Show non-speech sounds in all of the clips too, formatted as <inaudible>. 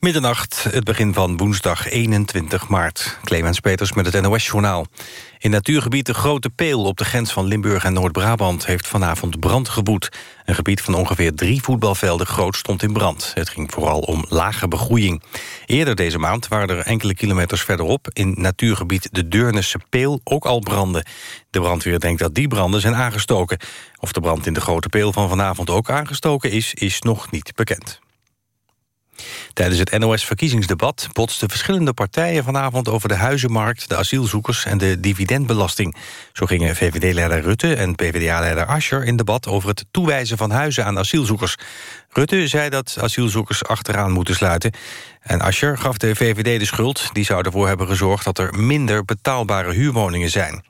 Middernacht, het begin van woensdag 21 maart. Clemens Peters met het NOS-journaal. In natuurgebied de Grote Peel op de grens van Limburg en Noord-Brabant... heeft vanavond brand geboet. Een gebied van ongeveer drie voetbalvelden groot stond in brand. Het ging vooral om lage begroeiing. Eerder deze maand waren er enkele kilometers verderop... in natuurgebied de Deurnesse Peel ook al branden. De brandweer denkt dat die branden zijn aangestoken. Of de brand in de Grote Peel van vanavond ook aangestoken is... is nog niet bekend. Tijdens het NOS-verkiezingsdebat botsten verschillende partijen vanavond over de huizenmarkt, de asielzoekers en de dividendbelasting. Zo gingen VVD-leider Rutte en PvdA-leider Ascher in debat over het toewijzen van huizen aan asielzoekers. Rutte zei dat asielzoekers achteraan moeten sluiten. En Ascher gaf de VVD de schuld. Die zou ervoor hebben gezorgd dat er minder betaalbare huurwoningen zijn.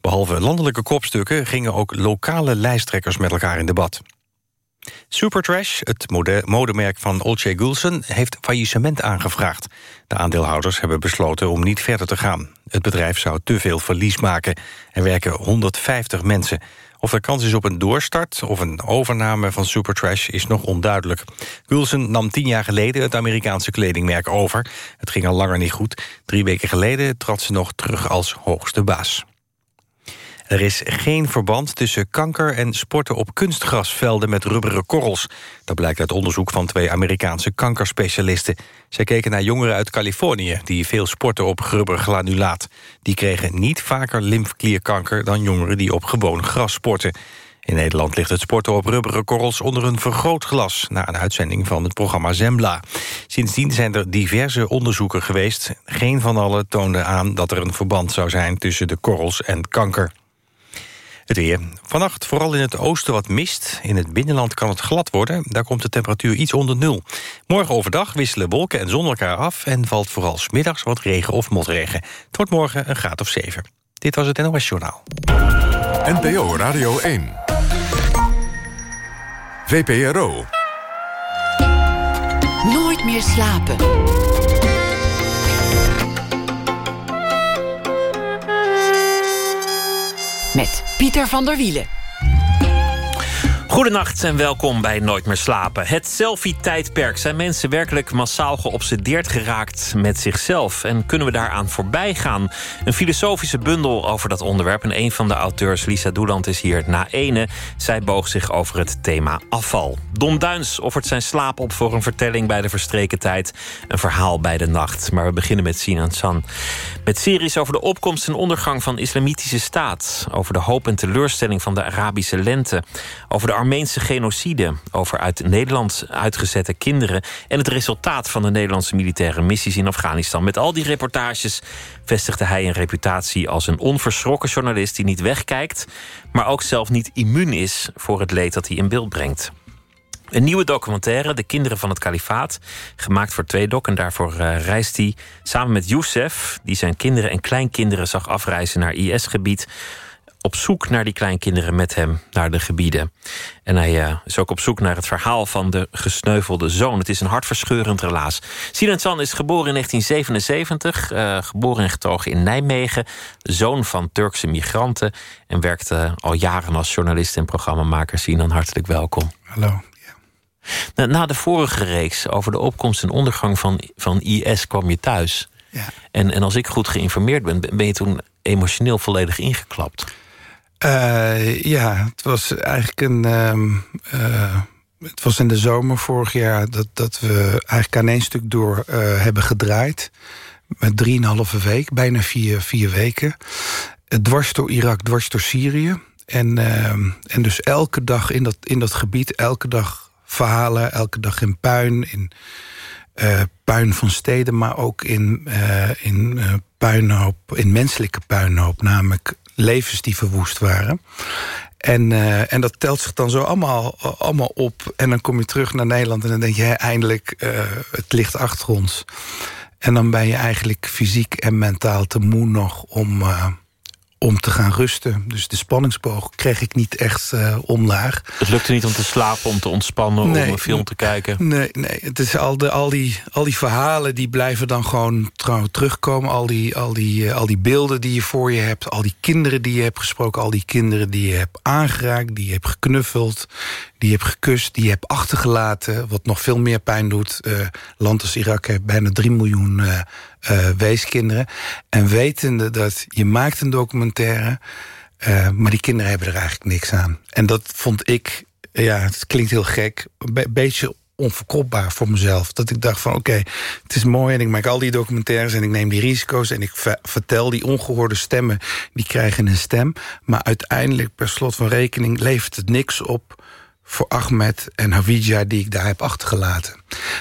Behalve landelijke kopstukken gingen ook lokale lijsttrekkers met elkaar in debat. Supertrash, het mode modemerk van Olcay Gulsen, heeft faillissement aangevraagd. De aandeelhouders hebben besloten om niet verder te gaan. Het bedrijf zou te veel verlies maken. Er werken 150 mensen. Of er kans is op een doorstart of een overname van Supertrash is nog onduidelijk. Gulsen nam tien jaar geleden het Amerikaanse kledingmerk over. Het ging al langer niet goed. Drie weken geleden trad ze nog terug als hoogste baas. Er is geen verband tussen kanker en sporten op kunstgrasvelden met rubberen korrels. Dat blijkt uit onderzoek van twee Amerikaanse kankerspecialisten. Zij keken naar jongeren uit Californië die veel sporten op rubbergranulaat. Die kregen niet vaker lymfklierkanker dan jongeren die op gewoon gras sporten. In Nederland ligt het sporten op rubberen korrels onder een vergrootglas... na een uitzending van het programma Zembla. Sindsdien zijn er diverse onderzoeken geweest. Geen van alle toonde aan dat er een verband zou zijn tussen de korrels en kanker. Het weer. Vannacht vooral in het oosten wat mist. In het binnenland kan het glad worden. Daar komt de temperatuur iets onder nul. Morgen overdag wisselen wolken en zon elkaar af... en valt vooral smiddags wat regen of motregen. Het wordt morgen een graad of 7. Dit was het NOS Journaal. NPO Radio 1. VPRO. Nooit meer slapen. Met Pieter van der Wielen. Goedenacht en welkom bij Nooit meer slapen. Het selfie-tijdperk. Zijn mensen werkelijk massaal geobsedeerd geraakt met zichzelf? En kunnen we daaraan voorbij gaan? Een filosofische bundel over dat onderwerp. En een van de auteurs, Lisa Doeland, is hier na ene. Zij boog zich over het thema afval. Don Duins offert zijn slaap op voor een vertelling bij de verstreken tijd. Een verhaal bij de nacht. Maar we beginnen met Sinan San. Met series over de opkomst en ondergang van islamitische staat. Over de hoop en teleurstelling van de Arabische lente. Over de Armeense genocide, over uit Nederland uitgezette kinderen en het resultaat van de Nederlandse militaire missies in Afghanistan. Met al die reportages vestigde hij een reputatie als een onverschrokken journalist die niet wegkijkt, maar ook zelf niet immuun is voor het leed dat hij in beeld brengt. Een nieuwe documentaire, De Kinderen van het Kalifaat. Gemaakt voor Tweedok. En daarvoor uh, reist hij samen met Youssef... die zijn kinderen en kleinkinderen zag afreizen naar IS-gebied op zoek naar die kleinkinderen met hem naar de gebieden. En hij uh, is ook op zoek naar het verhaal van de gesneuvelde zoon. Het is een hartverscheurend relaas. Sinan San is geboren in 1977, uh, eh, geboren en getogen in Nijmegen. Zoon van Turkse migranten. En werkte al jaren als journalist en programmamaker. Sinan, hartelijk welkom. Hallo. Na, na, de vorige reeks over de opkomst en ondergang van, van IS kwam je thuis. Ja. En, en als ik goed geïnformeerd ben, ben je toen emotioneel volledig ingeklapt. Uh, ja, het was eigenlijk een. Uh, het was in de zomer vorig jaar dat, dat we eigenlijk aan één stuk door uh, hebben gedraaid. Met drieënhalve week, bijna vier, vier weken. Dwars door Irak, dwars door Syrië. En, ehm, en dus elke dag in dat, in dat gebied, elke dag verhalen, elke dag in puin, in puin van steden, maar ook in, in puinhoop, in menselijke puinhoop, namelijk levens die verwoest waren. En, uh, en dat telt zich dan zo allemaal, allemaal op. En dan kom je terug naar Nederland en dan denk je... Eindelijk, uh, het ligt achter ons. En dan ben je eigenlijk fysiek en mentaal te moe nog om... Uh, om te gaan rusten. Dus de spanningsboog kreeg ik niet echt uh, omlaag. Het lukte niet om te slapen, om te ontspannen, nee, om een film te kijken? Nee, nee. Het is al, de, al, die, al die verhalen die blijven dan gewoon trouw terugkomen. Al die, al, die, uh, al die beelden die je voor je hebt. Al die kinderen die je hebt gesproken. Al die kinderen die je hebt aangeraakt, die je hebt geknuffeld. Die je hebt gekust, die je hebt achtergelaten... wat nog veel meer pijn doet. Uh, land als Irak heeft bijna 3 miljoen uh, uh, weeskinderen. En wetende dat je maakt een documentaire... maar die kinderen hebben er eigenlijk niks aan. En dat vond ik, ja, het klinkt heel gek... een beetje onverkropbaar voor mezelf. Dat ik dacht van oké, het is mooi en ik maak al die documentaires... en ik neem die risico's en ik vertel die ongehoorde stemmen... die krijgen een stem. Maar uiteindelijk, per slot van rekening, levert het niks op voor Ahmed en Havidja die ik daar heb achtergelaten.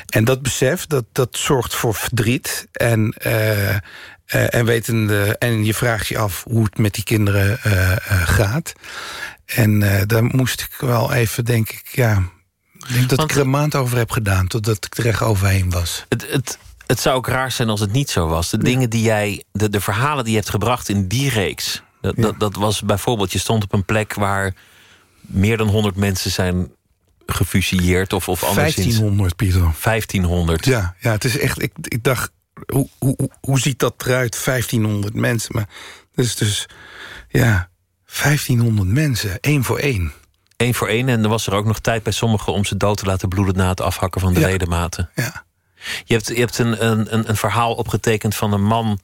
En dat besef, dat, dat zorgt voor verdriet. En, uh, uh, en, wetende, en je vraagt je af hoe het met die kinderen uh, gaat. En daar moest ik wel even, denk ik, ja... Ik denk dat Want, ik er een maand over heb gedaan, totdat ik er echt overheen was. Het, het, het zou ook raar zijn als het niet zo was. De dingen die jij, de, de verhalen die je hebt gebracht in die reeks... Dat, ja. dat, dat was bijvoorbeeld, je stond op een plek waar meer dan 100 mensen zijn gefusilleerd of, of anderszins. 1500, Pieter. 1500. Ja, ja het is echt. Ik, ik dacht, hoe, hoe, hoe ziet dat eruit? 1500 mensen. Maar dus, dus ja, 1500 mensen, één voor één. Eén voor één. En er was er ook nog tijd bij sommigen om ze dood te laten bloeden na het afhakken van de ja. ledematen. Ja. Je hebt, je hebt een, een, een verhaal opgetekend van een man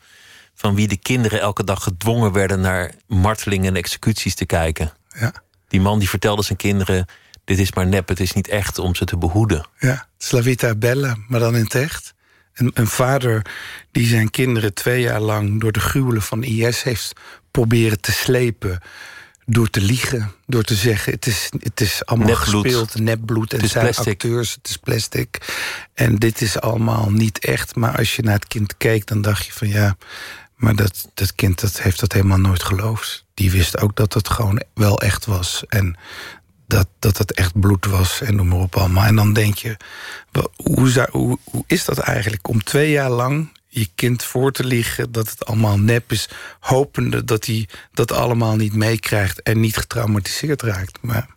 van wie de kinderen elke dag gedwongen werden naar martelingen en executies te kijken. Ja. Die man die vertelde zijn kinderen: dit is maar nep, het is niet echt om ze te behoeden. Ja, Slavita Bella, maar dan in het echt. Een, een vader die zijn kinderen twee jaar lang door de gruwelen van IS heeft proberen te slepen. Door te liegen, door te zeggen... het is, het is allemaal Nepbloed. gespeeld, nepbloed. En Het zijn plastic. acteurs, het is plastic. En dit is allemaal niet echt. Maar als je naar het kind keek, dan dacht je van ja... maar dat, dat kind dat heeft dat helemaal nooit geloofd. Die wist ook dat het gewoon wel echt was. En dat, dat het echt bloed was en noem maar op allemaal. En dan denk je, hoe, hoe, is dat eigenlijk om twee jaar lang je kind voor te liegen dat het allemaal nep is... hopende dat hij dat allemaal niet meekrijgt en niet getraumatiseerd raakt. Maar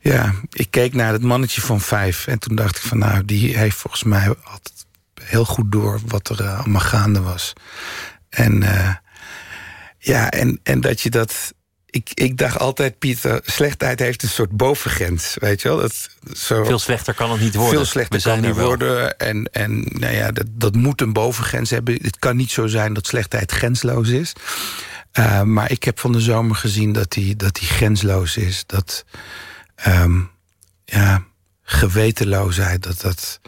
ja, ik keek naar het mannetje van vijf... en toen dacht ik van nou, die heeft volgens mij altijd heel goed door... wat er uh, allemaal gaande was. En uh, ja, en, en dat je dat ik, ik dacht altijd, Pieter, slechtheid heeft een soort bovengrens. Weet je wel? Dat, zo, Veel slechter kan het niet worden. Veel slechter kan er niet wel. worden. En, en nou ja, dat, dat moet een bovengrens hebben. Het kan niet zo zijn dat slechtheid grensloos is. Uh, maar ik heb van de zomer gezien dat die, dat die grensloos is. Dat um, ja, gewetenloosheid, dat dat,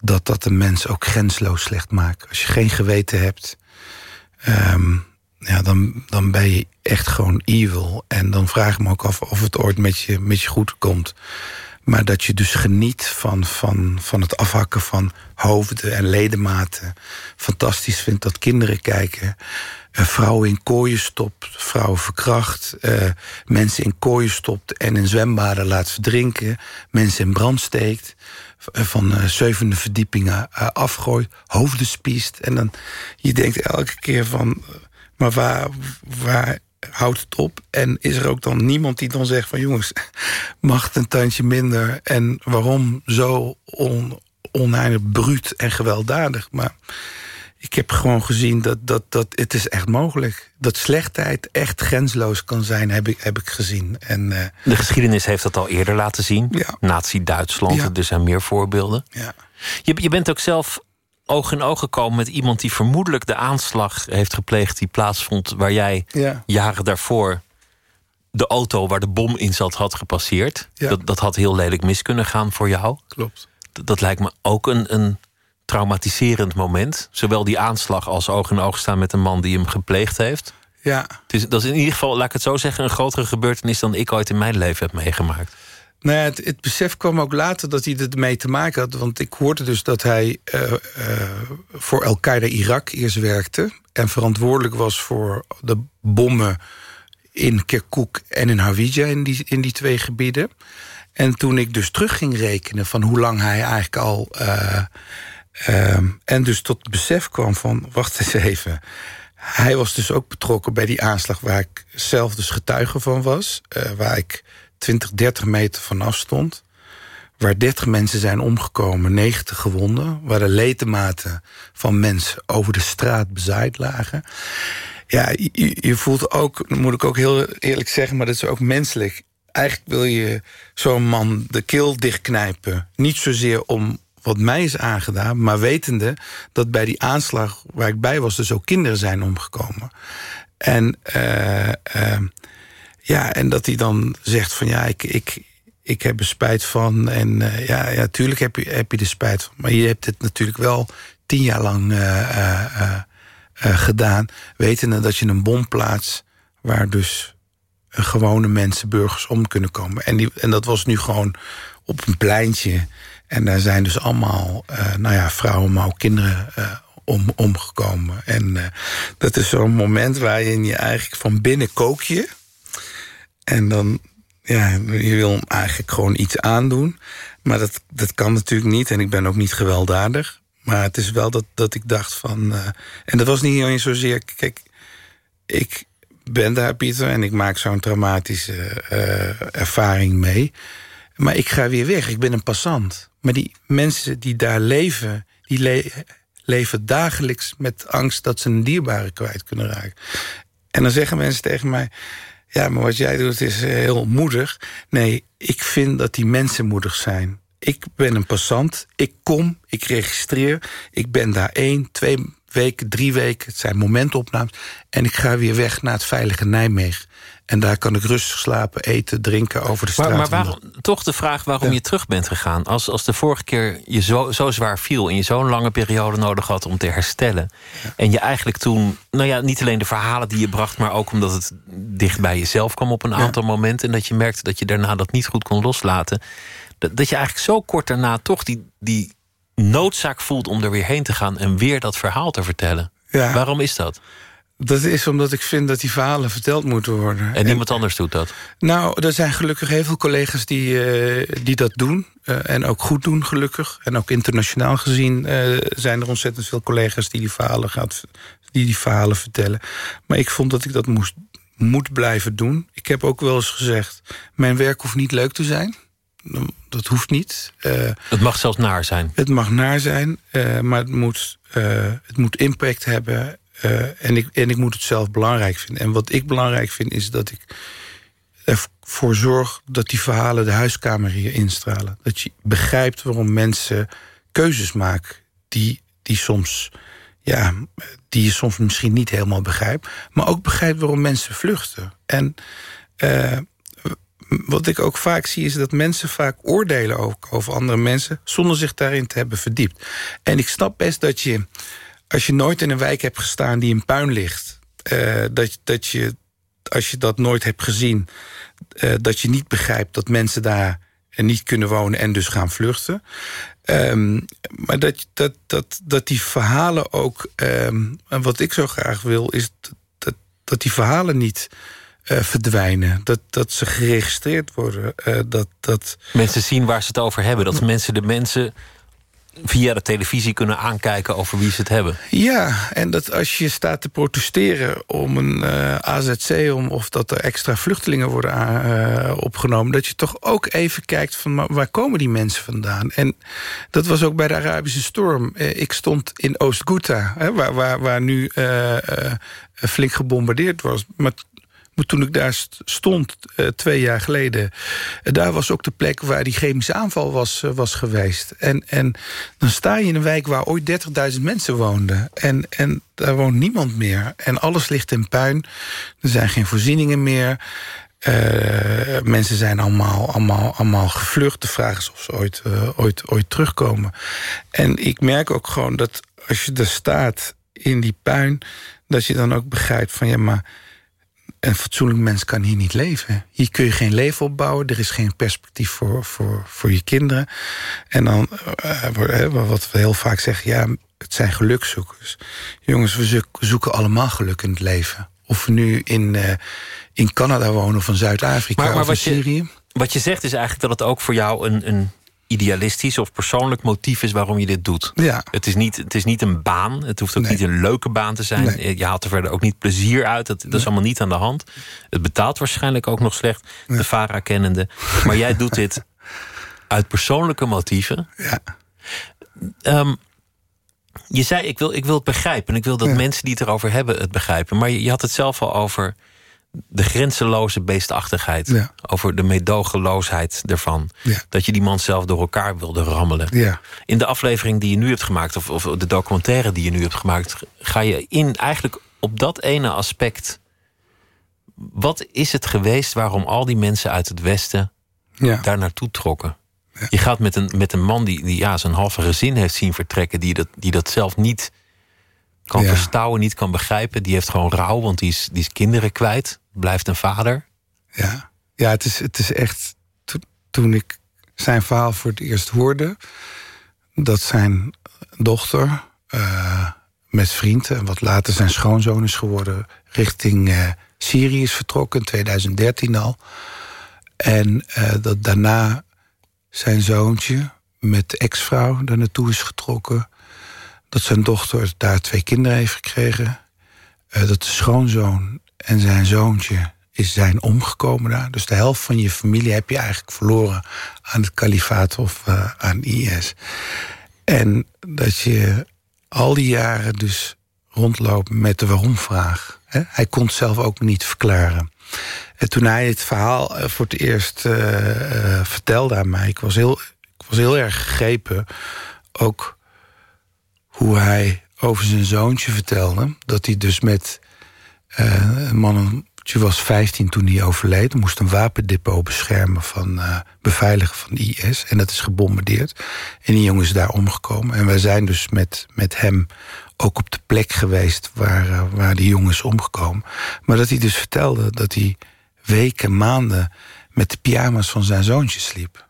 dat dat een mens ook grensloos slecht maakt. Als je geen geweten hebt... Um, ja, dan, dan ben je echt gewoon evil. En dan vraag ik me ook af of het ooit met je, met je goed komt. Maar dat je dus geniet van, van, van het afhakken van hoofden en ledematen. Fantastisch vindt dat kinderen kijken. Uh, vrouwen in kooien stopt, vrouwen verkracht. Uh, mensen in kooien stopt en in zwembaden laat verdrinken. Mensen in brand steekt. Van uh, zevende verdiepingen afgooit. Hoofden spiest. En dan je denkt elke keer van... Maar waar, waar houdt het op? En is er ook dan niemand die dan zegt van... jongens, mag het een tandje minder? En waarom zo on, oneindig bruut en gewelddadig? Maar ik heb gewoon gezien dat, dat, dat het is echt mogelijk. Dat slechtheid echt grensloos kan zijn, heb ik, heb ik gezien. En, uh, De geschiedenis heeft dat al eerder laten zien. Ja. Nazi-Duitsland, Ja. er zijn meer voorbeelden. ja. Je, je bent ook zelf oog in oog gekomen met iemand die vermoedelijk de aanslag heeft gepleegd die plaatsvond waar jij Ja. jaren daarvoor de auto waar de bom in zat had gepasseerd. Ja. Dat, dat had heel lelijk mis kunnen gaan voor jou. Klopt. Dat, dat lijkt me ook een, een traumatiserend moment. Zowel die aanslag als oog in oog staan met een man die hem gepleegd heeft. Ja, Het is, dat is in ieder geval, laat ik het zo zeggen, een grotere gebeurtenis dan ik ooit in mijn leven heb meegemaakt. Nou ja, het, het besef kwam ook later dat hij ermee te maken had. Want ik hoorde dus dat hij uh, uh, voor Al-Qaeda Irak eerst werkte... en verantwoordelijk was voor de bommen in Kirkuk en in Hawija... in die, in die twee gebieden. En toen ik dus terug ging rekenen van hoe lang hij eigenlijk al... Uh, en dus tot het besef kwam van, wacht eens even... Hij was dus ook betrokken bij die aanslag waar ik zelf dus getuige van was. Waar ik 20, 30 meter vanaf stond. Waar 30 mensen zijn omgekomen, 90 gewonden. Waar de ledematen van mensen over de straat bezaaid lagen. Ja, je, je voelt ook, moet ik ook heel eerlijk zeggen... maar dat is ook menselijk. eigenlijk wil je zo'n man de keel dichtknijpen. Niet zozeer om wat mij is aangedaan... maar wetende dat bij die aanslag waar ik bij was... dus ook kinderen zijn omgekomen. En, uh, uh, ja, en dat hij dan zegt van ja, ik, ik, ik heb er spijt van. En uh, ja, ja, tuurlijk heb je, heb je er spijt van. Maar je hebt het natuurlijk wel tien jaar lang gedaan... wetende dat je een bom plaatst waar dus gewone mensen, burgers om kunnen komen. En, die, en dat was nu gewoon op een pleintje. En daar zijn dus allemaal, uh, nou ja, vrouwen, maar ook kinderen uh, om, omgekomen. En uh, dat is zo'n moment waarin je eigenlijk van binnen kook je. En dan, ja, je wil hem eigenlijk gewoon iets aandoen. Maar dat, dat kan natuurlijk niet. En ik ben ook niet gewelddadig. Maar het is wel dat, dat ik dacht van... en dat was niet eens zozeer... Kijk, ik, ben daar, Pieter, en ik maak zo'n traumatische uh, ervaring mee. Maar ik ga weer weg, ik ben een passant. Maar die mensen die daar leven, die le leven dagelijks met angst... dat ze een dierbare kwijt kunnen raken. En dan zeggen mensen tegen mij... ja, maar wat jij doet is heel moedig. Nee, ik vind dat die mensen moedig zijn. Ik ben een passant, ik kom, ik registreer... ik ben daar één, twee weken, drie weken. Het zijn momentopnames. En ik ga weer weg naar het veilige Nijmegen. En daar kan ik rustig slapen, eten, drinken over de straat. Maar, maar waarom, toch de vraag waarom je terug bent gegaan. Als, als de vorige keer je zo, zo zwaar viel... en je zo'n lange periode nodig had om te herstellen... en je eigenlijk toen, nou ja, niet alleen de verhalen die je bracht... maar ook omdat het dicht bij jezelf kwam op een aantal momenten... en dat je merkte dat je daarna dat niet goed kon loslaten... dat, dat je eigenlijk zo kort daarna toch die, die noodzaak voelt om er weer heen te gaan en weer dat verhaal te vertellen. Waarom is dat? Dat is omdat ik vind dat die verhalen verteld moeten worden. En niemand anders doet dat? Nou, er zijn gelukkig heel veel collega's die, uh, die dat doen. Uh, en ook goed doen, gelukkig. En ook internationaal gezien uh, zijn er ontzettend veel collega's... die die verhalen, gaat, die die verhalen vertellen. Maar ik vond dat ik dat moest, moet blijven doen. Ik heb ook wel eens gezegd... mijn werk hoeft niet leuk te zijn dat hoeft niet. Uh, het mag zelfs naar zijn. Het mag naar zijn, uh, maar het moet, uh, het moet impact hebben. En, ik, en ik moet het zelf belangrijk vinden. En wat ik belangrijk vind is dat ik ervoor zorg... dat die verhalen de huiskamer hier instralen. Dat je begrijpt waarom mensen keuzes maken... die, die soms ja, die je soms misschien niet helemaal begrijpt. Maar ook begrijpt waarom mensen vluchten. En wat ik ook vaak zie is dat mensen vaak oordelen over andere mensen... zonder zich daarin te hebben verdiept. En ik snap best dat je, als je nooit in een wijk hebt gestaan die in puin ligt... Uh, dat, dat je, als je dat nooit hebt gezien... Uh, dat je niet begrijpt dat mensen daar niet kunnen wonen en dus gaan vluchten. Um, maar dat, dat, dat, dat die verhalen ook... Um, en wat ik zo graag wil, is dat, dat die verhalen niet uh, verdwijnen. Dat, dat ze geregistreerd worden. Uh, dat, dat... Mensen zien waar ze het over hebben. Dat mensen de mensen via de televisie kunnen aankijken over wie ze het hebben. Ja, en dat als je staat te protesteren om een uh, AZC... Om, of dat er extra vluchtelingen worden uh, opgenomen... dat je toch ook even kijkt van waar komen die mensen vandaan. En dat was ook bij de Arabische storm. Uh, ik stond in Oost-Ghouta, waar, waar, waar nu flink gebombardeerd was... Maar toen ik daar stond, uh, twee jaar geleden... Uh, daar was ook de plek waar die chemische aanval was, uh, was geweest. En, en dan sta je in een wijk waar ooit 30.000 mensen woonden. En, en daar woont niemand meer. En alles ligt in puin. Er zijn geen voorzieningen meer. mensen zijn allemaal, allemaal, allemaal gevlucht. De vraag is of ze ooit, ooit, ooit terugkomen. En ik merk ook gewoon dat als je er staat in die puin... dat je dan ook begrijpt van ja, maar een fatsoenlijk mens kan hier niet leven. Hier kun je geen leven opbouwen. Er is geen perspectief voor, voor, voor je kinderen. En dan, uh, wat we heel vaak zeggen... ja, het zijn gelukzoekers. Jongens, we zoeken allemaal geluk in het leven. Of we nu in, uh, in Canada wonen of in Zuid-Afrika of in Syrië. wat je zegt is eigenlijk dat het ook voor jou een... een idealistisch of persoonlijk motief is waarom je dit doet. Ja. Het, is niet, het is niet een baan. Het hoeft ook niet een leuke baan te zijn. Je haalt er verder ook niet plezier uit. Dat, dat is allemaal niet aan de hand. Het betaalt waarschijnlijk ook nog slecht. De VARA kennende. Maar jij doet dit uit persoonlijke motieven. Ja. Um, je zei, ik wil, ik wil het begrijpen. En ik wil dat mensen die het erover hebben het begrijpen. Maar je, je had het zelf al over de grenzeloze beestachtigheid. Ja. Over de meedogenloosheid ervan. Ja. Dat je die man zelf door elkaar wilde rammelen. Ja. In de aflevering die je nu hebt gemaakt, of, of de documentaire die je nu hebt gemaakt, ga je in eigenlijk op dat ene aspect. Wat is het geweest waarom al die mensen uit het Westen daar naartoe trokken? Je gaat met een, met een man die, die ja, zijn halve gezin heeft zien vertrekken, die dat, die dat zelf niet kan Ja. verstouwen, niet kan begrijpen. Die heeft gewoon rouw, want die is, die is kinderen kwijt. Blijft een vader. Ja, ja het, is, het is echt. to- toen ik zijn verhaal voor het eerst hoorde. dat zijn dochter. eh, met vrienden, en wat later zijn schoonzoon is geworden. richting eh, Syrië is vertrokken, in 2013 al. En eh, dat daarna zijn zoontje met ex-vrouw daar naartoe is getrokken. Dat zijn dochter daar twee kinderen heeft gekregen. Eh, dat de schoonzoon en zijn zoontje is zijn omgekomen daar. Dus de helft van je familie heb je eigenlijk verloren aan het kalifaat of eh, aan IS. En dat je al die jaren dus rondloopt met de waarom-vraag. Hij kon het zelf ook niet verklaren. En toen hij het verhaal eh, voor het eerst vertelde aan mij... Ik was, heel, ik was heel erg gegrepen. Ook hoe hij over zijn zoontje vertelde. Dat hij dus met eh, een mannetje was 15 toen hij overleed. Moest een wapendepot beschermen van eh, beveiligen van de IS. En dat is gebombardeerd. En die jongen is daar omgekomen. En wij zijn dus met, met hem ook op de plek geweest waar, eh, waar die jongen is omgekomen. Maar dat hij dus vertelde dat hij weken, maanden met de pyjama's van zijn zoontje sliep.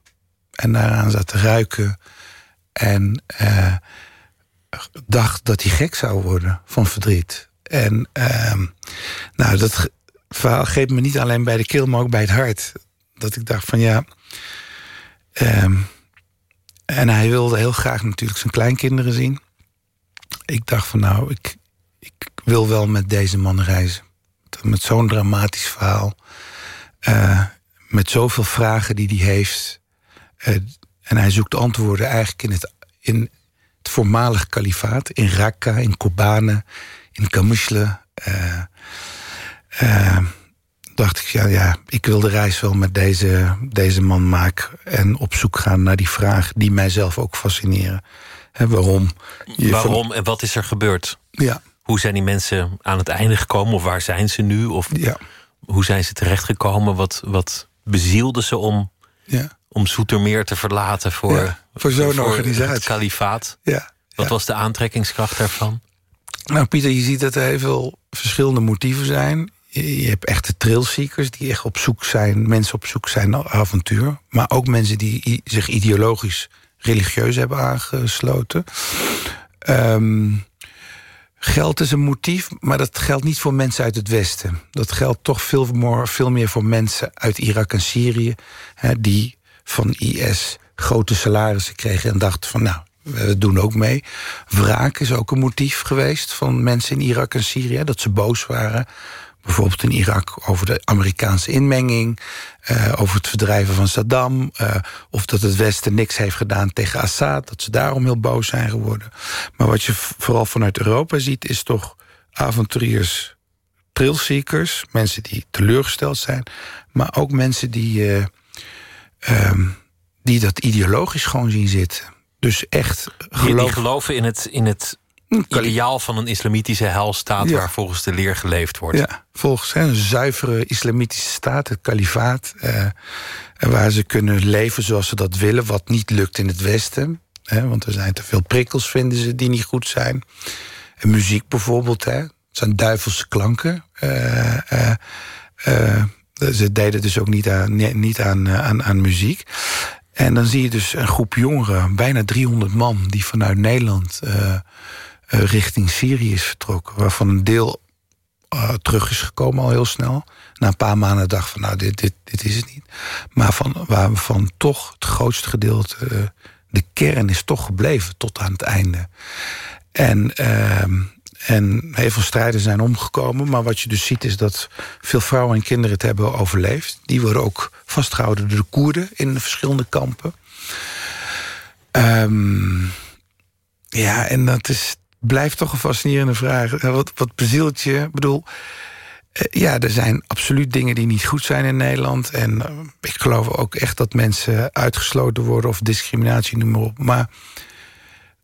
En daaraan zat te ruiken. En dacht dat hij gek zou worden van verdriet. En ehm, nou, dat verhaal greep me niet alleen bij de keel, maar ook bij het hart. Dat ik dacht van ja. ehm, en hij wilde heel graag natuurlijk zijn kleinkinderen zien. Ik dacht van nou, ik, ik wil wel met deze man reizen. Met zo'n dramatisch verhaal. eh, met zoveel vragen die hij heeft. Eh, en hij zoekt antwoorden eigenlijk in het, in het voormalig kalifaat. In Raqqa, in Kobane, in Kamishla. eh eh, dacht ik, ja, ja, ik wil de reis wel met deze, deze man maken. En op zoek gaan naar die vragen die mijzelf ook fascineren. Waarom? Waarom en wat is er gebeurd? ja, Hoe zijn die mensen aan het einde gekomen? Of waar zijn ze nu? Of ja, hoe zijn ze terechtgekomen? Wat, wat bezielde ze om, ja, om Zoetermeer te verlaten voor, Ja, voor zo'n organisatie. het kalifaat? ja. Wat was de aantrekkingskracht daarvan? Nou, Pieter, je ziet dat er heel veel verschillende motieven zijn. Je hebt echte trailseekers die echt op zoek zijn, mensen op zoek zijn naar avontuur. Maar ook mensen die zich ideologisch, religieus hebben aangesloten. Ehm, geld is een motief, maar dat geldt niet voor mensen uit het Westen. Dat geldt toch veel meer, veel meer voor mensen uit Irak en Syrië... Hè, die van IS grote salarissen kregen en dachten van... nou, we doen ook mee. Wraak is ook een motief geweest van mensen in Irak en Syrië... dat ze boos waren, bijvoorbeeld in Irak... over de Amerikaanse inmenging, eh, over het verdrijven van Saddam... eh, of dat het Westen niks heeft gedaan tegen Assad... dat ze daarom heel boos zijn geworden. Maar wat je vooral vanuit Europa ziet, is toch avonturiers, trailseekers... mensen die teleurgesteld zijn, maar ook mensen die... eh, ehm, die dat ideologisch gewoon zien zitten. Dus echt Die, geloven in het, in het ideaal van een islamitische helstaat... Ja. waar volgens de leer geleefd wordt. Ja, volgens hè, een zuivere islamitische staat, het kalifaat... eh, waar ze kunnen leven zoals ze dat willen... wat niet lukt in het Westen. Hè, want er zijn te veel prikkels, vinden ze, die niet goed zijn. En muziek bijvoorbeeld, hè. Het zijn duivelse klanken. Eh, eh, eh, ze deden dus ook niet aan, niet aan, eh, aan, aan muziek. En dan zie je dus een groep jongeren, bijna 300 man... die vanuit Nederland eh, eh, richting Syrië is vertrokken... waarvan een deel eh, terug is gekomen al heel snel. Na een paar maanden dacht van, nou, dit, dit, dit is het niet. Maar van, waarvan toch het grootste gedeelte... de kern is toch gebleven tot aan het einde. En, ehm, en heel veel strijders zijn omgekomen. Maar wat je dus ziet is dat veel vrouwen en kinderen het hebben overleefd. Die worden ook vastgehouden door de Koerden in de verschillende kampen. Ehm, ja, en dat is, blijft toch een fascinerende vraag. Eh, Wat, wat bezielt je? Ik bedoel, Eh, ja, er zijn absoluut dingen die niet goed zijn in Nederland. En eh, ik geloof ook echt dat mensen uitgesloten worden... of discriminatie, noem maar op. Maar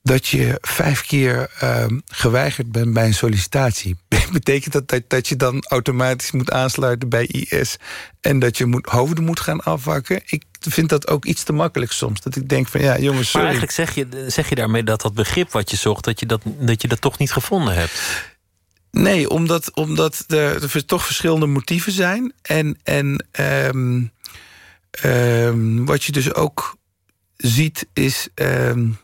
dat je vijf keer uh, geweigerd bent bij een sollicitatie... <laughs> betekent dat, dat dat je dan automatisch moet aansluiten bij IS... en dat je moet, hoofden moet gaan afwakken? Ik vind dat ook iets te makkelijk soms. Dat ik denk van, ja, jongens, sorry. Maar eigenlijk zeg je, zeg je daarmee dat dat begrip wat je zocht... dat je dat, dat, je dat toch niet gevonden hebt? Nee, omdat, omdat er, er toch verschillende motieven zijn. En, en um, um, wat je dus ook ziet is... Um,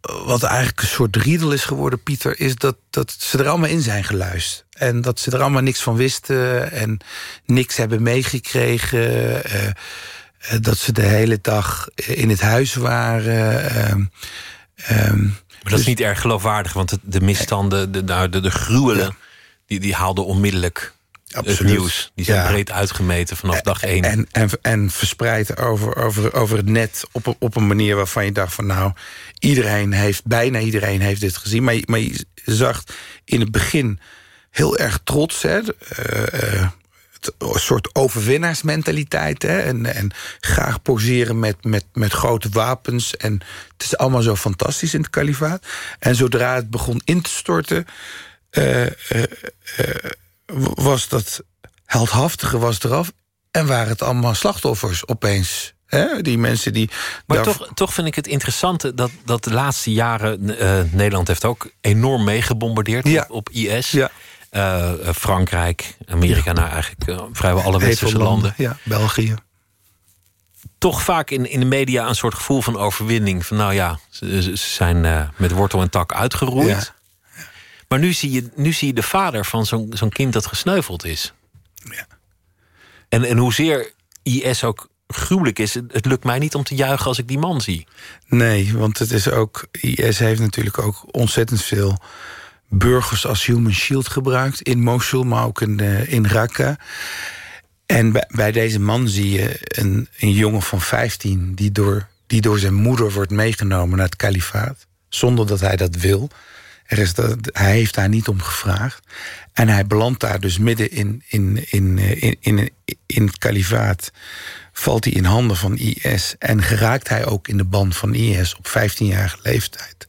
wat eigenlijk een soort riedel is geworden, Pieter... is dat, dat ze er allemaal in zijn geluisterd. En dat ze er allemaal niks van wisten en niks hebben meegekregen. Uh, dat ze de hele dag in het huis waren. Uh, maar dat is dus- niet erg geloofwaardig, want de misstanden, de, de, de, de gruwelen... Die, die haalden onmiddellijk Absoluut. het nieuws. Die zijn breed uitgemeten vanaf dag één. En, en, en verspreid over, over, over het net op, op een manier waarvan je dacht van... nou, iedereen heeft, bijna iedereen heeft dit gezien. Maar, maar je zag in het begin heel erg trots. Hè, uh, een soort overwinnaarsmentaliteit. Hè? En, en graag poseren met, met, met grote wapens. En het is allemaal zo fantastisch in het kalifaat. En zodra het begon in te storten... Uh, uh, was dat heldhaftige was eraf. En waren het allemaal slachtoffers opeens. Die mensen die... Maar toch, toch vind ik het interessante dat, dat de laatste jaren... Nederland heeft ook enorm meegebombardeerd ja. op, op IS... Ja. Uh, Frankrijk, Amerika, nou eigenlijk uh, vrijwel alle westerse landen. Ja, België. Toch vaak in, in de media een soort gevoel van overwinning. Van nou ja, ze, ze zijn met wortel en tak uitgeroeid. Ja. Maar nu zie, je, nu zie je de vader van zo'n zo'n kind dat gesneuveld is. Ja. En, en hoezeer IS ook gruwelijk is... het lukt mij niet om te juichen als ik die man zie. Nee, want het is ook... IS heeft natuurlijk ook ontzettend veel burgers als human shield gebruikt. In Mosul, maar ook in, uh, in Raqqa. En bij, bij, deze man zie je een, een jongen van 15... Die door, die door zijn moeder wordt meegenomen naar het kalifaat. Zonder dat hij dat wil. Er is dat, hij heeft daar niet om gevraagd. En hij belandt daar dus midden in, in, in, eh, in, in, in het kalifaat valt hij in handen van IS... en geraakt hij ook in de band van IS op 15-jarige leeftijd.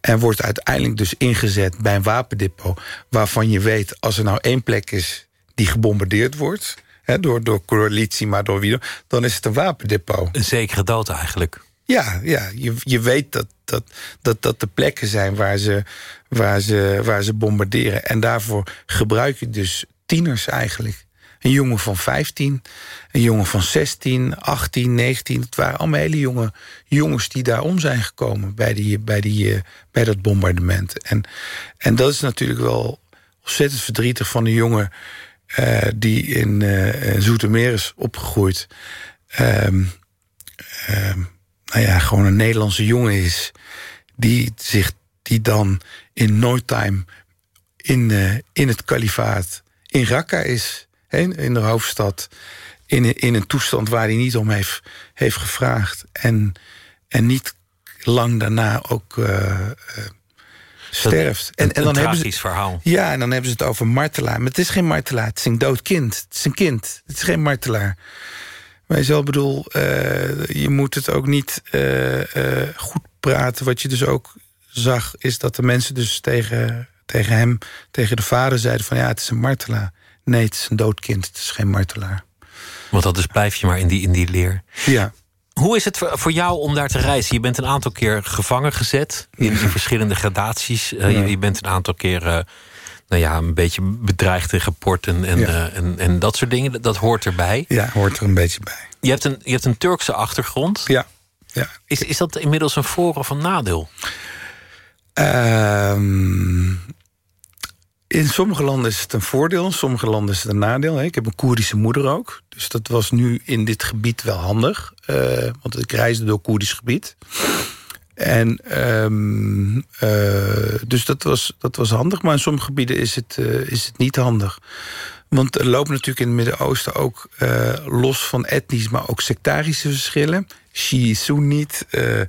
En wordt uiteindelijk dus ingezet bij een wapendepot... waarvan je weet, als er nou één plek is die gebombardeerd wordt... Door, door coalitie, maar door wie dan is het een wapendepot. Een zekere dood eigenlijk. Ja, ja je, je weet dat, dat, dat dat de plekken zijn waar ze, waar, ze, waar ze bombarderen. En daarvoor gebruik je dus tieners eigenlijk. Een jongen van 15, een jongen van 16, 18, 19. Het waren allemaal hele jonge jongens die daar om zijn gekomen... bij, die, bij, die, eh, bij dat bombardement. En, en dat is natuurlijk wel ontzettend verdrietig van een jongen... Uh, die in uh, Zoetermeer is opgegroeid. Um, nou ja, gewoon een Nederlandse jongen is... die, zich, die dan in no time in, uh, in het kalifaat in Raqqa is in de hoofdstad... in, in een toestand waar hij niet om heeft, heeft gevraagd. En, en niet lang daarna ook uh, sterft. en, en dan hebben ze, verhaal. Ja, en dan hebben ze het over martelaar. Maar het is geen martelaar, het is een dood kind. Het is een kind, het is geen martelaar. Maar je zal bedoel, uh, je moet het ook niet uh, goed praten. Wat je dus ook zag, is dat de mensen dus tegen, tegen hem, tegen de vader zeiden van ja, het is een martelaar. Nee, het is een dood kind, het is geen martelaar. Want dat dus blijf je maar in die, in die leer. Ja. Hoe is het voor jou om daar te reizen? Je bent een aantal keer gevangen gezet in, verschillende gradaties. Uh, je, bent een aantal keer uh, nou ja, een beetje bedreigd en geport en, en, uh, en, en, dat soort dingen. Dat hoort erbij. Ja, hoort er een beetje bij. Je hebt een, je hebt een Turkse achtergrond. Ja. ja. Is, is dat inmiddels een voor- of een nadeel? Um, in sommige landen is het een voordeel, in sommige landen is het een nadeel. Ik heb een Koerdische moeder ook. Dus dat was nu in dit gebied wel handig. Uh, want ik reisde door Koerdisch gebied. En um, uh, dus dat was, dat was handig. Maar in sommige gebieden is het, uh, is het niet handig. Want er lopen natuurlijk in het Midden-Oosten ook uh, los van etnisch... maar ook sectarische verschillen. Shi'i-Soeniet. Uh,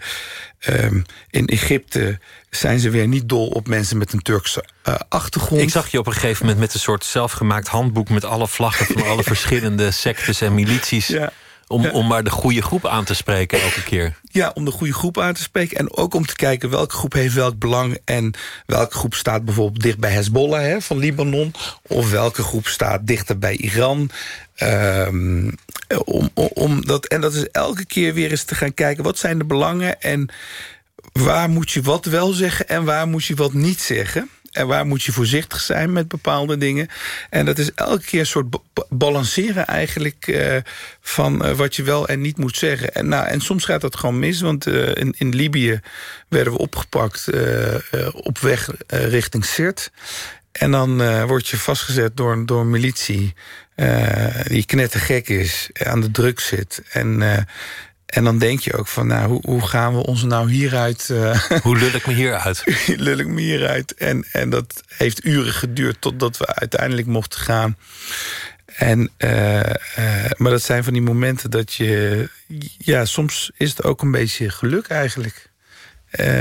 um, in Egypte zijn ze weer niet dol op mensen met een Turkse uh, achtergrond. Ik zag je op een gegeven moment met een soort zelfgemaakt handboek... met alle vlaggen van alle <laughs> verschillende sectes en milities... Ja. Om, om maar de goede groep aan te spreken elke keer. Ja, om de goede groep aan te spreken. En ook om te kijken welke groep heeft welk belang... en welke groep staat bijvoorbeeld dicht bij Hezbollah hè, van Libanon... of welke groep staat dichter bij Iran... Um, om, om dat, en dat is elke keer weer eens te gaan kijken... wat zijn de belangen en waar moet je wat wel zeggen... en waar moet je wat niet zeggen... En waar moet je voorzichtig zijn met bepaalde dingen. En dat is elke keer een soort balanceren eigenlijk... Uh, van uh, wat je wel en niet moet zeggen. En, nou, en soms gaat dat gewoon mis. Want uh, in, in Libië werden we opgepakt op weg richting Sirt. En dan word je vastgezet door, door een militie... die knettergek is, aan de druk zit... En, en dan denk je ook van, nou, hoe, hoe gaan we ons nou hieruit... Uh, hoe lul ik me hieruit? <laughs> lul ik me hieruit. En, en dat heeft uren geduurd totdat we uiteindelijk mochten gaan. En, uh, uh, maar dat zijn van die momenten dat je... Ja, soms is het ook een beetje geluk eigenlijk.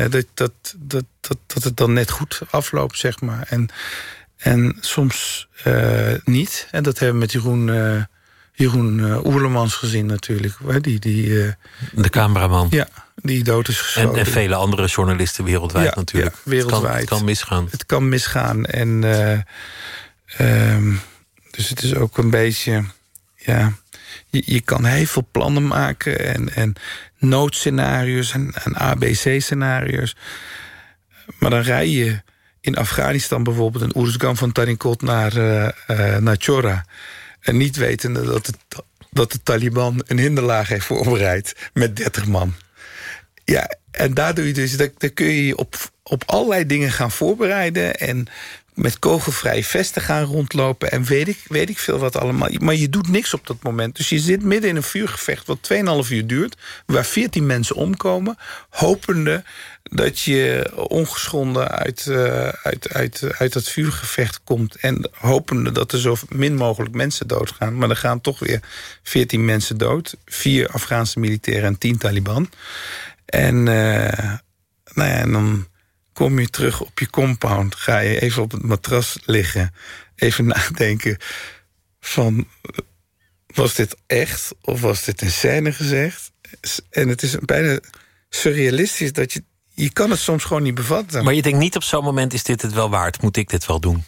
dat, dat, dat, dat, dat het dan net goed afloopt, zeg maar. En, en soms niet. En dat hebben we met Jeroen Jeroen uh, Oerlemans gezien natuurlijk. Die, die, uh, de cameraman. Ja, die dood is geschoten. En, en vele andere journalisten wereldwijd ja, natuurlijk. Ja, wereldwijd. Het kan, het kan, misgaan. Het kan misgaan. En, uh, um, dus het is ook een beetje... Ja, je, je kan heel veel plannen maken. En, en noodscenario's en, en ABC-scenario's. Maar dan rij je in Afghanistan bijvoorbeeld... in Oeruzgan van Tarinkot naar, naar Chora... En niet wetende dat, het, dat de Taliban een hinderlaag heeft voorbereid met 30 man. Ja, en daar doe je dus, daar, kun je je op, op allerlei dingen gaan voorbereiden. En met kogelvrije vesten gaan rondlopen en weet ik, weet ik veel wat allemaal. Maar je doet niks op dat moment. Dus je zit midden in een vuurgevecht wat 2,5 uur duurt... waar 14 mensen omkomen, hopende dat je ongeschonden uit, uh, uit, uit, uit dat vuurgevecht komt... en hopende dat er zo min mogelijk mensen doodgaan. Maar er gaan toch weer 14 mensen dood. Vier Afghaanse militairen en 10 Taliban. En, uh, nou ja, en dan kom je terug op je compound. Ga je even op het matras liggen. Even <laughs> nadenken van... was dit echt of was dit een scène gezegd? En het is bijna surrealistisch dat je... Je kan het soms gewoon niet bevatten. Maar je denkt niet op zo'n moment is dit het wel waard? Moet ik dit wel doen?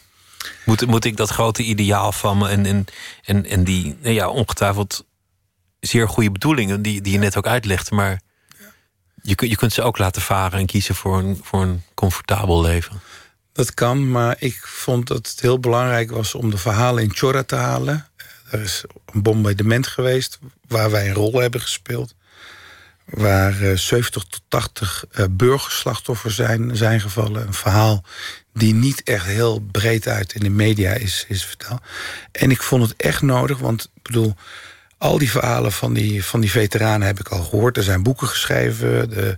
Moet, moet ik dat grote ideaal van me en, en, en, en die nou ja, ongetwijfeld zeer goede bedoelingen... die, die je net ook uitlegde, maar je, je kunt ze ook laten varen en kiezen voor een, voor een comfortabel leven. Dat kan, maar ik vond dat het heel belangrijk was om de verhalen in Chora te halen. Er is een bombardement geweest waar wij een rol hebben gespeeld. Waar 70 eh, tot 80 uh, burgerslachtoffers zijn, zijn gevallen. Een verhaal die niet echt heel breed uit in de media is, is verteld. En ik vond het echt nodig, want ik bedoel al die verhalen van die, van die veteranen heb ik al gehoord. Er zijn boeken geschreven. De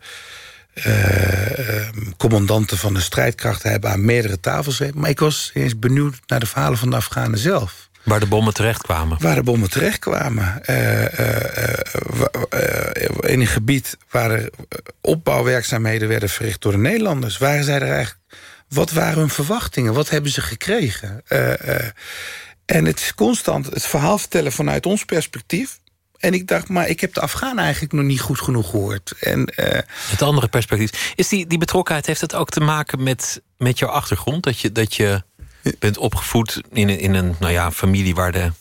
uh, commandanten van de strijdkrachten hebben aan meerdere tafels gezeten. Maar ik was eens benieuwd naar de verhalen van de Afghanen zelf. Waar de bommen terechtkwamen? Waar de bommen terechtkwamen. Uh, uh, in een gebied waar er opbouwwerkzaamheden werden verricht door de Nederlanders. Waren zij er eigenlijk... Wat waren hun verwachtingen? Wat hebben ze gekregen? En het is constant het verhaal vertellen vanuit ons perspectief. En ik dacht, maar ik heb de Afghaan eigenlijk nog niet goed genoeg gehoord. En, uh... Het andere perspectief. Is die, die betrokkenheid, heeft het ook te maken met, met jouw achtergrond? Dat je, dat je bent opgevoed in, in een nou ja, familie waar de,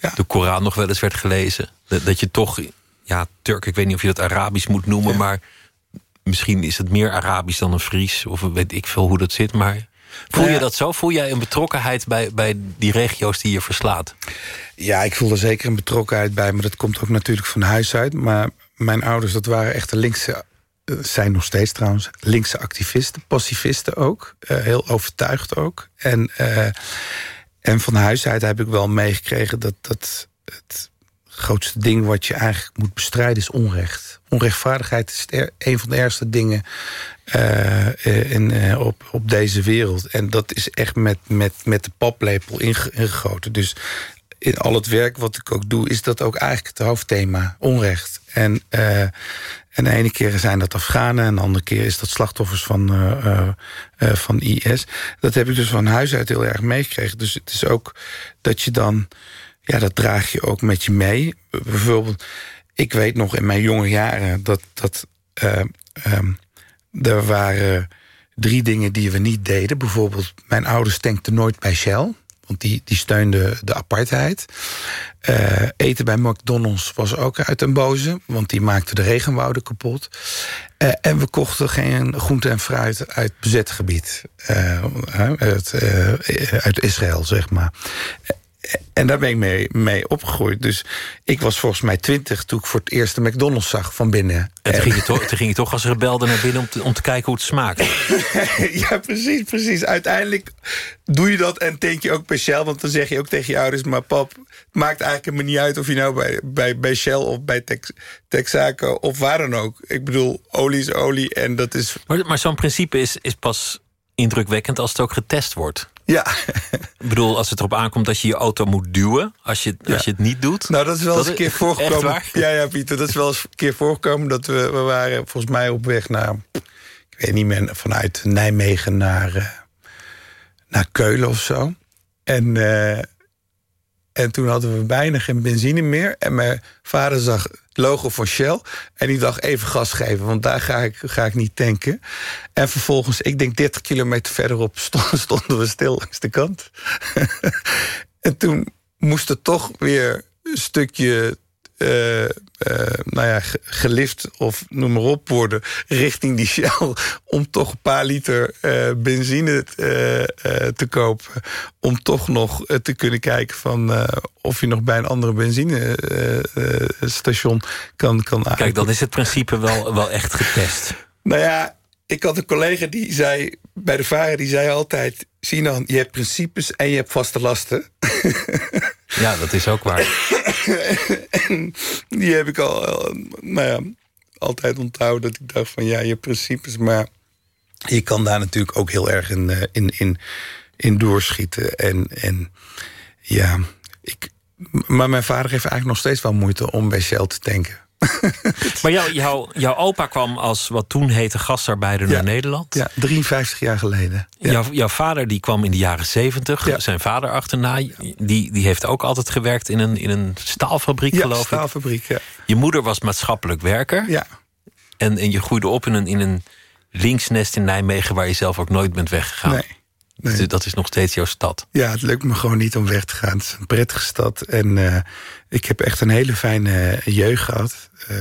ja. de Koran nog wel eens werd gelezen. Dat, dat je toch, ja, Turk, ik weet niet of je dat Arabisch moet noemen, ja. maar misschien is het meer Arabisch dan een Fries. Of weet ik veel hoe dat zit, maar Voel je dat zo? Voel jij een betrokkenheid bij, bij die regio's die je verslaat? Ja, ik voel er zeker een betrokkenheid bij. Maar dat komt ook natuurlijk van huis uit. Maar mijn ouders, dat waren echte linkse... Eh, zijn nog steeds trouwens linkse activisten, pacifisten ook. Uh, heel overtuigd ook. En, uh, en van huis uit heb ik wel meegekregen... dat, dat het grootste ding wat je eigenlijk moet bestrijden is onrecht. Onrechtvaardigheid is een van de ergste dingen in, op, op deze wereld. En dat is echt met, met, met de paplepel ingegoten. Dus in al het werk wat ik ook doe, is dat ook eigenlijk het hoofdthema: onrecht. En, en de ene keer zijn dat Afghanen, en de andere keer is dat slachtoffers van, van IS. Dat heb ik dus van huis uit heel erg meegekregen. Dus het is ook dat je dan, ja, dat draag je ook met je mee. Bijvoorbeeld, ik weet nog in mijn jonge jaren dat, dat um, er waren drie dingen die we niet deden. Bijvoorbeeld, mijn ouders tankten nooit bij Shell. Want die, die steunde de apartheid. Uh, eten bij McDonald's was ook uit een boze. Want die maakte de regenwouden kapot. Uh, en we kochten geen groente en fruit uit bezet gebied. Uit, uit Israël, zeg maar. En daar ben ik mee, mee opgegroeid. Dus ik was volgens mij twintig toen ik voor het eerst de McDonald's zag van binnen. En toen ging je toch, ging je toch als rebel naar binnen om te, om te kijken hoe het smaakt. <laughs> ja, precies, precies. Uiteindelijk doe je dat en denk je ook bij Shell. Want dan zeg je ook tegen je ouders... maar pap, het maakt eigenlijk me niet uit of je nou bij, bij, bij Shell... of bij Tex, Texaco of waar dan ook. Ik bedoel, olie is olie en dat is... Maar, maar zo'n principe is, is pas indrukwekkend als het ook getest wordt. Ja. <laughs> Ik bedoel, als het erop aankomt dat je je auto moet duwen... als je, als je het niet doet... Nou, dat is wel eens een keer voorgekomen. Ja, ja, Pieter, dat is wel eens een keer voorgekomen... dat we, we waren volgens mij op weg naar... ik weet niet meer, vanuit Nijmegen naar, uh, naar Keulen of zo. En... Uh, en toen hadden we bijna geen benzine meer. En mijn vader zag logo van Shell. En die dacht even gas geven, want daar ga ik, ga ik niet tanken. En vervolgens, ik denk 30 kilometer verderop, <laughs> stonden we stil langs de kant. <laughs> en toen moest er toch weer een stukje uh, uh, nou ja, gelift of noem maar op worden richting die Shell om toch een paar liter uh, benzine te kopen. Om toch nog te kunnen kijken van of je nog bij een andere benzinestation kan, kan Kijk, dan is het principe wel, wel echt getest. Nou ja, ik had een collega die zei bij de varen, die zei altijd: Sinan, je hebt principes en je hebt vaste lasten. <laughs> Ja, dat is ook waar. <laughs> die heb ik al, nou ja, altijd onthouden. Dat ik dacht van ja, je principes. Maar je kan daar natuurlijk ook heel erg in, eh, in, in, in doorschieten. En, en ja, ik, maar mijn vader heeft eigenlijk nog steeds wel moeite om bij Shell te tanken. <laughs> maar jou, jou, jouw opa kwam als wat toen heette gastarbeider naar Nederland. Ja, 53 jaar geleden. Ja. Jouw, jouw vader die kwam in de jaren 70. Zijn vader achterna. Die, die heeft ook altijd gewerkt in een, in een staalfabriek, geloof ik. staalfabriek, ja. Je moeder was maatschappelijk werker. Ja. En, en je groeide op in een, in een linksnest in Nijmegen... waar je zelf ook nooit bent weggegaan. Nee. Nee. Dat is nog steeds jouw stad. Ja, het lukt me gewoon niet om weg te gaan. Het is een prettige stad. En uh, ik heb echt een hele fijne jeugd gehad. Uh,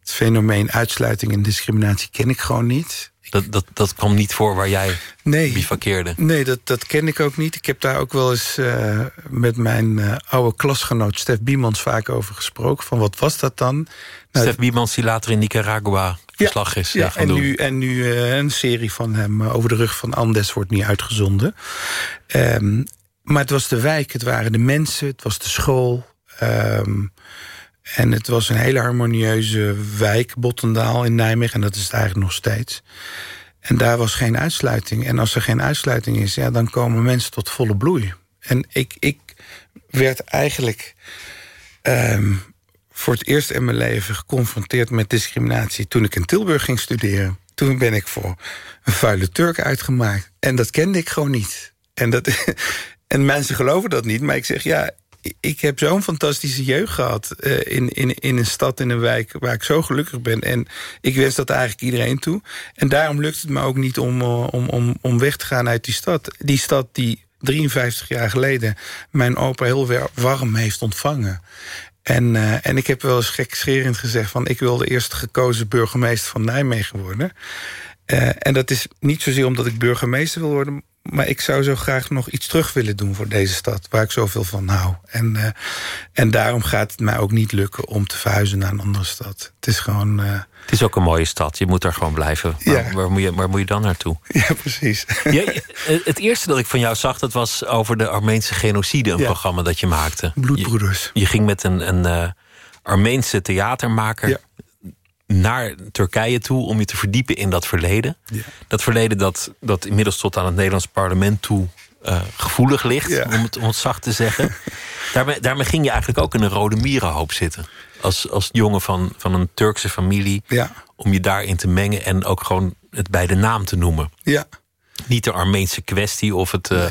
het fenomeen uitsluiting en discriminatie ken ik gewoon niet. Dat, dat, dat kwam niet voor waar jij nee, bivakkeerde? Nee, dat, dat ken ik ook niet. Ik heb daar ook wel eens uh, met mijn uh, oude klasgenoot Stef Biemans vaak over gesproken. Van wat was dat dan? Nou, Stef Biemans die later in Nicaragua verslag is. Ja, en, nu, en nu uh, een serie van hem over de rug van Andes wordt nu uitgezonden. Um, maar het was de wijk, het waren de mensen, het was de school... Um, en het was een hele harmonieuze wijk, Bottendaal in Nijmegen. En dat is het eigenlijk nog steeds. En daar was geen uitsluiting. En als er geen uitsluiting is, ja, dan komen mensen tot volle bloei. En ik, ik werd eigenlijk um, voor het eerst in mijn leven geconfronteerd met discriminatie toen ik in Tilburg ging studeren. Toen ben ik voor een vuile Turk uitgemaakt. En dat kende ik gewoon niet. En, dat, <laughs> en mensen geloven dat niet, maar ik zeg ja, ik heb zo'n fantastische jeugd gehad uh, in, in, in een stad, in een wijk waar ik zo gelukkig ben. En ik wens dat eigenlijk iedereen toe. En daarom lukt het me ook niet om, uh, om, om, om weg te gaan uit die stad. Die stad die 53 jaar geleden mijn opa heel warm heeft ontvangen. En, uh, en ik heb wel eens gekscherend gezegd van... ik wil de eerste gekozen burgemeester van Nijmegen worden. en dat is niet zozeer omdat ik burgemeester wil worden maar ik zou zo graag nog iets terug willen doen voor deze stad... waar ik zoveel van hou. En, uh, en daarom gaat het mij ook niet lukken om te verhuizen naar een andere stad. Het is gewoon... Uh... Het is ook een mooie stad. Je moet daar gewoon blijven. Waar, ja. waar, moet, je, waar moet je dan naartoe? <laughs> Ja, precies. Ja, het eerste dat ik van jou zag... dat was over de Armeense genocide. Een ja. programma dat je maakte. Bloedbroeders. Je, je ging met een, een uh, Armeense theatermaker naar Turkije toe om je te verdiepen in dat verleden. Ja. Dat verleden dat, dat inmiddels tot aan het Nederlands parlement toe uh, gevoelig ligt, Ja. om, het, om het zacht te zeggen. <laughs> daarmee, daarmee ging je eigenlijk ook in een rode mierenhoop zitten. Als, als jongen van, van een Turkse familie. Ja. Om je daarin te mengen en ook gewoon het bij de naam te noemen. Ja. Niet de Armeense kwestie of het eh,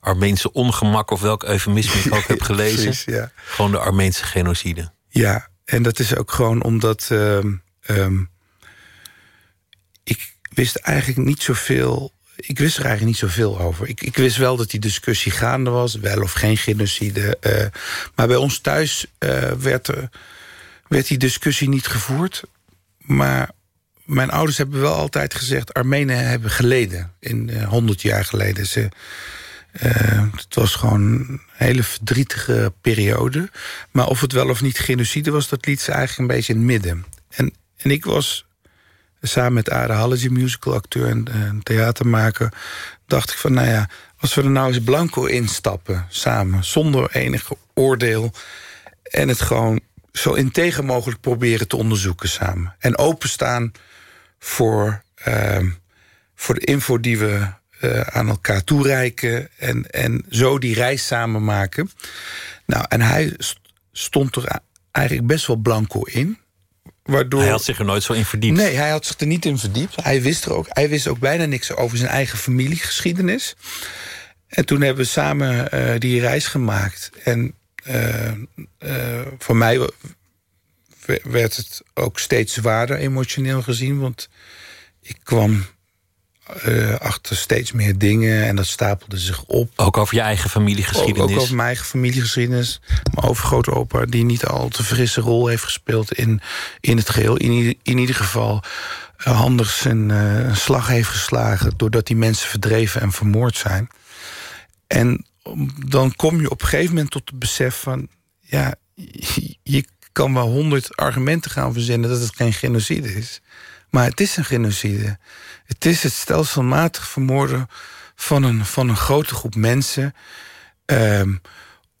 Armeense ongemak of welk eufemisme ik ook heb <laughs> gelezen. Precies, ja. Gewoon de Armeense genocide. Ja, en dat is ook gewoon omdat ehm, ehm, ik wist eigenlijk niet zoveel. Ik wist er eigenlijk niet zoveel over. Ik, ik wist wel dat die discussie gaande was, wel of geen genocide. eh, maar bij ons thuis eh, werd, er, werd die discussie niet gevoerd. Maar mijn ouders hebben wel altijd gezegd: Armenen hebben geleden in eh, 100 jaar geleden. Ze, het was gewoon een hele verdrietige periode. Maar of het wel of niet genocide was, dat liet ze eigenlijk een beetje in het midden. En, en ik was samen met Ada Hallagy, musicalacteur en, en theatermaker... dacht ik van, nou ja, als we er nou eens blanco instappen samen... zonder enig oordeel en het gewoon zo integer mogelijk proberen te onderzoeken samen. En openstaan voor, ehm, voor de info die we eh, aan elkaar toereiken... En, en zo die reis samen maken. Nou, en hij st- stond er eigenlijk best wel blanco in. Waardoor... Hij had zich er nooit zo in verdiept. Nee, hij had zich er niet in verdiept. Hij wist, er ook, hij wist ook bijna niks over zijn eigen familiegeschiedenis. En toen hebben we samen eh, die reis gemaakt. En eh, eh, voor mij werd het ook steeds zwaarder emotioneel gezien. Want ik kwam eh, achter steeds meer dingen en dat stapelde zich op. Ook over je eigen familiegeschiedenis. ook over mijn eigen familiegeschiedenis. Mijn overgrootopa, die niet al te frisse rol heeft gespeeld in, in het geheel. In, ieder- in ieder geval eh, handig zijn eh, een slag heeft geslagen... doordat die mensen verdreven en vermoord zijn. En dan kom je op een gegeven moment tot het besef van... ja, je kan wel honderd argumenten gaan verzinnen... dat het geen genocide is. Maar het is een genocide. Het is het stelselmatig vermoorden van een, van een grote groep mensen. Ehm,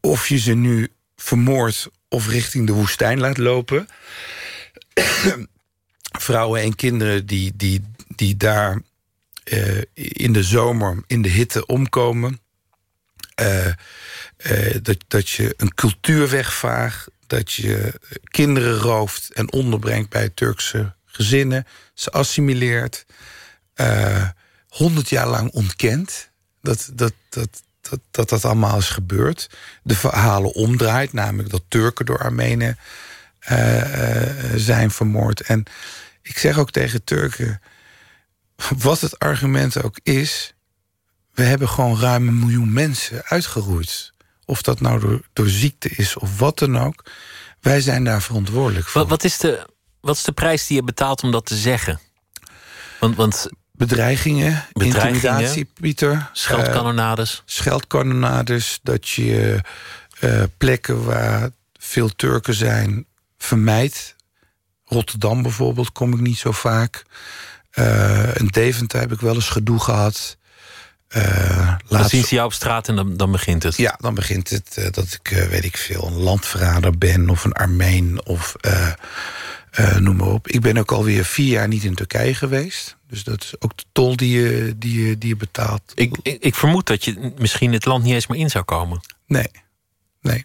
of je ze nu vermoordt of richting de woestijn laat lopen. <clears throat> Vrouwen en kinderen die, die, die daar eh, in de zomer in de hitte omkomen. Eh, eh, dat, dat je een cultuur wegvaagt. Dat je kinderen rooft en onderbrengt bij Turkse gezinnen. Ze assimileert. Eh, honderd jaar lang ontkent. Dat dat, dat, dat, dat dat allemaal is gebeurd. De verhalen omdraait, namelijk dat Turken door Armenen eh, eh, zijn vermoord. En ik zeg ook tegen Turken, wat het argument ook is... we hebben gewoon ruim een miljoen mensen uitgeroeid. Of dat nou door, door ziekte is of wat dan ook. Wij zijn daar verantwoordelijk voor. Wat, wat, is de, wat is de prijs die je betaalt om dat te zeggen? Want, want Bedreigingen, Bedreigingen, intimidatie, Pieter. Scheldkanonades. scheldkanonades, dat je eh, plekken waar veel Turken zijn vermijdt. Rotterdam bijvoorbeeld kom ik niet zo vaak. Eh in Deventer heb ik wel eens gedoe gehad. Eh dan laatst- zien ze jou op straat en dan, dan begint het. ja, dan begint het dat ik, weet ik veel, een landverrader ben... of een Armeen of noem maar op. Ik ben ook alweer vier jaar niet in Turkije geweest. Dus dat is ook de tol die je, die je, die je betaalt. Ik, ik, ik vermoed dat je misschien het land niet eens meer in zou komen. Nee, nee.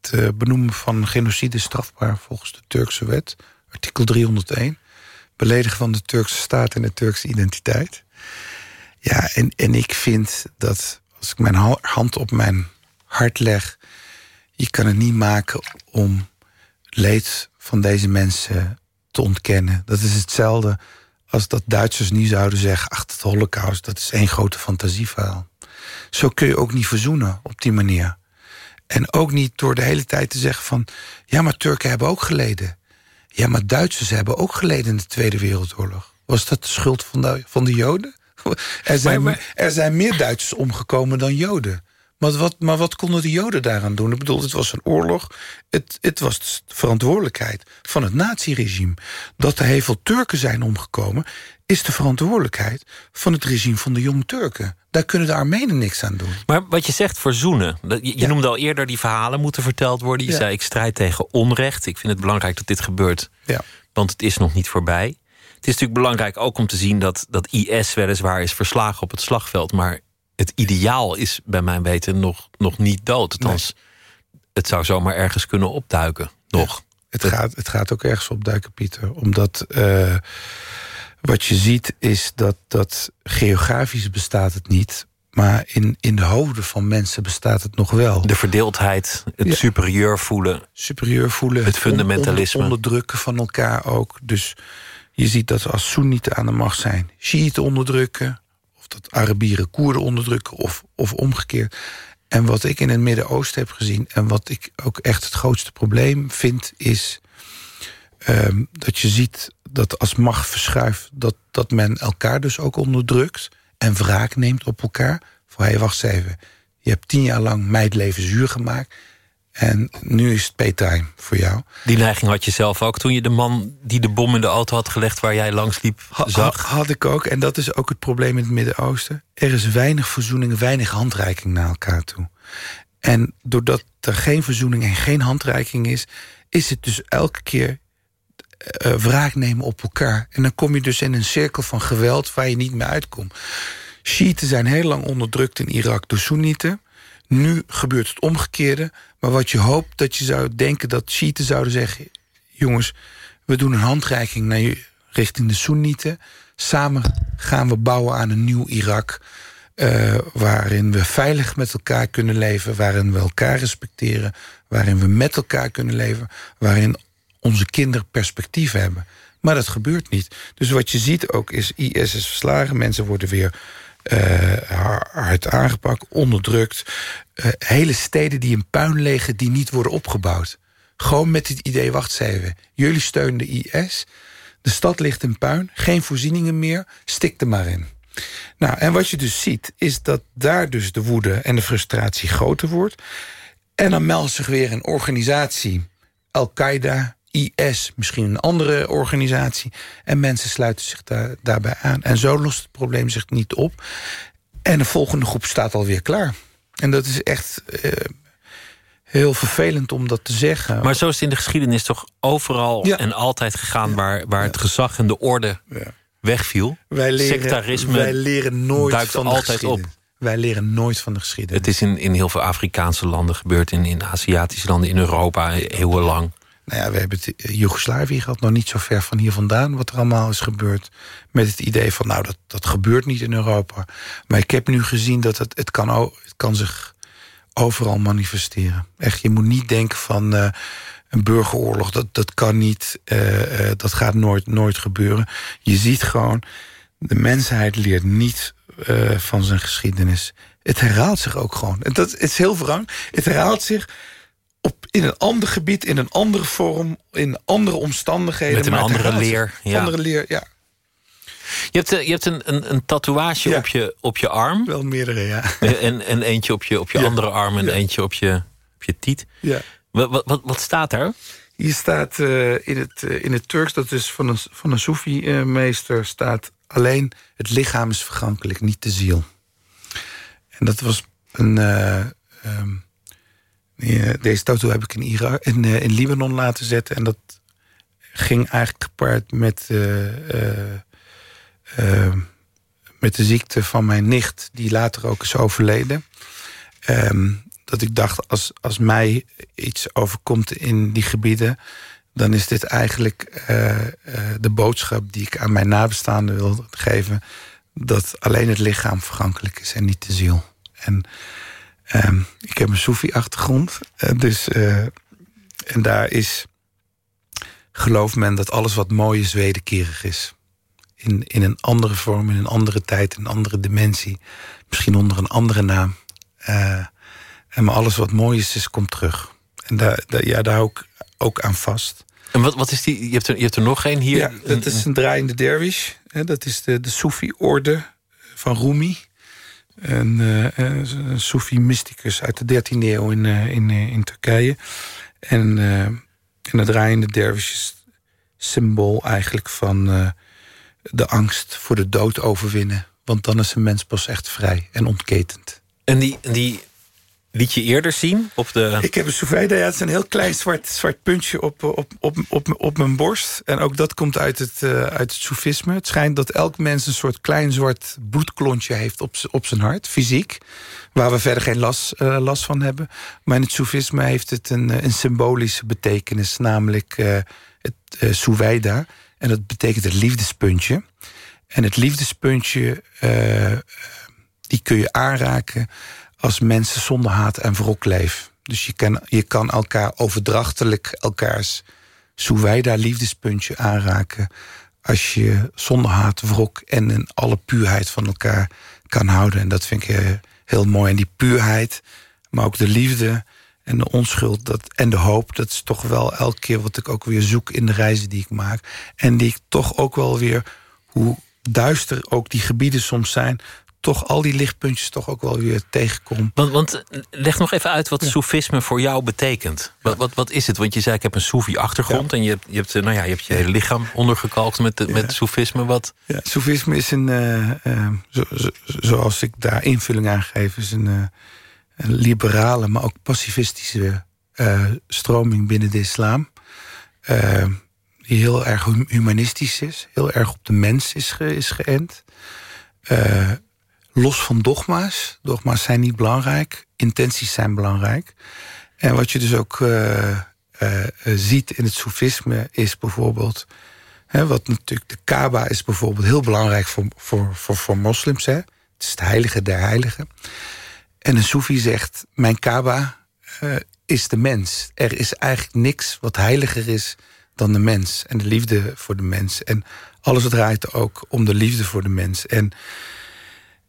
Het eh, benoemen van genocide is strafbaar volgens de Turkse wet. Artikel 301. Beledigen van de Turkse staat en de Turkse identiteit. Ja, en, en ik vind dat als ik mijn ha- hand op mijn hart leg... je kan het niet maken om leed van deze mensen te ontkennen. Dat is hetzelfde als dat Duitsers niet zouden zeggen... ach, het holocaust, dat is één grote fantasieverhaal. Zo kun je ook niet verzoenen op die manier. En ook niet door de hele tijd te zeggen van... ja, maar Turken hebben ook geleden. Ja, maar Duitsers hebben ook geleden in de Tweede Wereldoorlog. Was dat de schuld van de, van de Joden? <laughs> Er zijn, Maar- maar- er zijn meer Duitsers omgekomen dan Joden. Maar wat, maar wat konden de Joden daaraan doen? Ik bedoel, het was een oorlog. Het, het was de verantwoordelijkheid van het naziregime. Dat er heel veel Turken zijn omgekomen... is de verantwoordelijkheid van het regime van de Jong Turken. Daar kunnen de Armenen niks aan doen. Maar wat je zegt, verzoenen. Je, je noemde al eerder die verhalen moeten verteld worden. Je zei, ik strijd tegen onrecht. Ik vind het belangrijk dat dit gebeurt. Ja. Want het is nog niet voorbij. Het is natuurlijk belangrijk ook om te zien dat, dat IS weliswaar is verslagen op het slagveld. Maar het ideaal is bij mijn weten nog, nog niet dood. Althans, het zou zomaar ergens kunnen opduiken. Nog. het, gaat, het gaat ook ergens opduiken, Pieter. Omdat uh, wat je ziet is dat, dat geografisch bestaat het niet. Maar in, in de hoofden van mensen bestaat het nog wel. De verdeeldheid, het superieur voelen. Superieur voelen. Het fundamentalisme. On, onderdrukken van elkaar ook. Dus je ziet dat als Soenieten aan de macht zijn... Shiiten onderdrukken, dat Arabieren Koerden onderdrukken... Of, of omgekeerd. En wat ik in het Midden-Oosten heb gezien... en wat ik ook echt het grootste probleem vind... is um, dat je ziet dat als macht verschuift... Dat, dat men elkaar dus ook onderdrukt... en wraak neemt op elkaar. Van, hé, wacht even. Je hebt tien jaar lang mij het leven zuur gemaakt... En nu is het paytime voor jou. Die neiging had je zelf ook toen je de man die de bom in de auto had gelegd... waar jij langs liep, zag? had ik ook. En dat is ook het probleem in het Midden-Oosten. Er is weinig verzoening, weinig handreiking naar elkaar toe. En doordat er geen verzoening en geen handreiking is... is het dus elke keer uh, wraak nemen op elkaar. En dan kom je dus in een cirkel van geweld waar je niet meer uitkomt. Shiiten zijn heel lang onderdrukt in Irak door Soenieten. Nu gebeurt het omgekeerde. Maar wat je hoopt dat je zou denken dat Shiiten zouden zeggen... jongens, we doen een handreiking naar je, richting de Soenieten. Samen gaan we bouwen aan een nieuw Irak... Uh, waarin we veilig met elkaar kunnen leven... waarin we elkaar respecteren... waarin we met elkaar kunnen leven... waarin onze kinderen perspectief hebben. Maar dat gebeurt niet. Dus wat je ziet ook is, IS is verslagen. Mensen worden weer hard aangepakt, onderdrukt. Uh, hele steden die in puin liggen, die niet worden opgebouwd. Gewoon met het idee, wacht even. Jullie steunen de IS. De stad ligt in puin, geen voorzieningen meer. Stik er maar in. Nou, en wat je dus ziet, is dat daar dus de woede en de frustratie groter wordt. En dan meldt zich weer een organisatie, Al-Qaeda, IS, misschien een andere organisatie. En mensen sluiten zich daar, daarbij aan. En zo lost het probleem zich niet op. En de volgende groep staat alweer klaar. En dat is echt uh, heel vervelend om dat te zeggen. Maar zo is het in de geschiedenis toch overal ja. en altijd gegaan... waar, waar het gezag en de orde ja. wegviel. Wij leren, Sectarisme wij leren nooit duikt van altijd op. Wij leren nooit van de geschiedenis. Het is in, in heel veel Afrikaanse landen gebeurd... in, in Aziatische landen, in Europa, eeuwenlang. Nou ja, we hebben het Joegoslavië gehad, nog niet zo ver van hier vandaan... wat er allemaal is gebeurd. Met het idee van, nou, dat, dat gebeurt niet in Europa. Maar ik heb nu gezien dat het, het, kan, het kan zich overal manifesteren. Echt, je moet niet denken van uh, een burgeroorlog, dat, dat kan niet. Uh, uh, dat gaat nooit, nooit gebeuren. Je ziet gewoon, de mensheid leert niet van zijn geschiedenis. Het herhaalt zich ook gewoon. Dat, het is heel verang. Het herhaalt zich op, in een ander gebied, in een andere vorm, in andere omstandigheden. Met een andere leer. Ja. Andere leer, ja. Je hebt, je hebt een, een, een tatoeage ja. op, je, op je arm. Wel meerdere, ja. En, en eentje op je, op je ja. andere arm en eentje op je, op je tiet. Ja. Wat, wat, wat staat daar? Hier staat uh, in, het, uh, in het Turks, dat is van een, van een Soefi-meester... staat alleen het lichaam is vergankelijk, niet de ziel. En dat was een... Uh, um, deze tattoo heb ik in, Irak, in, uh, in Libanon laten zetten. En dat ging eigenlijk gepaard met, uh, met de ziekte van mijn nicht... die later ook is overleden. Um, dat ik dacht, als, als mij iets overkomt in die gebieden... dan is dit eigenlijk de boodschap die ik aan mijn nabestaanden wil geven... dat alleen het lichaam vergankelijk is en niet de ziel. En... Um, ik heb een Soefi-achtergrond. Uh, dus, uh, en daar is, gelooft men dat alles wat mooi is wederkerig is. In, in een andere vorm, in een andere tijd, in een andere dimensie. Misschien onder een andere naam. Uh, en maar alles wat mooi is, is komt terug. En daar, daar, ja, daar hou ik ook aan vast. En wat, wat is die? Je hebt, er, je hebt er nog één hier. Ja, dat is een draaiende dervish. Dat is de, de Soefi-orde van Rumi. Een, uh, Soefi mysticus uit de 13e eeuw in, in, in Turkije. En, en het draaiende dervish is symbool eigenlijk van de angst voor de dood overwinnen. Want dan is een mens pas echt vrij en ontketend. En die, die liet je eerder zien? Op de... Ik heb een Souveda, ja, het is een heel klein zwart, zwart puntje op, op, op, op, op mijn borst. En ook dat komt uit het, uh, uit het Soefisme. Het schijnt dat elk mens een soort klein zwart bloedklontje heeft op, op zijn hart, fysiek. Waar we verder geen last, uh, last van hebben. Maar in het Soefisme heeft het een, een symbolische betekenis. Namelijk uh, het uh. En dat betekent het liefdespuntje. En het liefdespuntje, die kun je aanraken als mensen zonder haat en wrok leven. Dus je kan, je kan elkaar overdrachtelijk elkaars soewijda liefdespuntje aanraken... als je zonder haat, wrok en in alle puurheid van elkaar kan houden. En dat vind ik heel mooi. En die puurheid, maar ook de liefde en de onschuld dat, en de hoop... dat is toch wel elke keer wat ik ook weer zoek in de reizen die ik maak. En die ik toch ook wel weer, hoe duister ook die gebieden soms zijn toch al die lichtpuntjes toch ook wel weer tegenkom. Want, want leg nog even uit wat ja. soefisme voor jou betekent. Wat, wat, wat is het? Want je zei, ik heb een soefi-achtergrond... en je, je, hebt, nou ja, je hebt je hele lichaam ondergekalkt met, met soefisme. Wat? Ja, soefisme is een, uh, uh, zo, zo, zoals ik daar invulling aan geef... is een, uh, een liberale, maar ook pacifistische stroming binnen de islam... die heel erg humanistisch is, heel erg op de mens is, ge, is geënt los van dogma's. Dogma's zijn niet belangrijk, intenties zijn belangrijk. En wat je dus ook uh, uh, ziet in het soefisme is bijvoorbeeld... Hè, wat natuurlijk de Kaaba is bijvoorbeeld heel belangrijk voor, voor, voor, voor moslims. Hè. Het is het heilige der heiligen. En een soefi zegt, mijn Kaaba is de mens. Er is eigenlijk niks wat heiliger is dan de mens. En de liefde voor de mens. En alles draait ook om de liefde voor de mens. En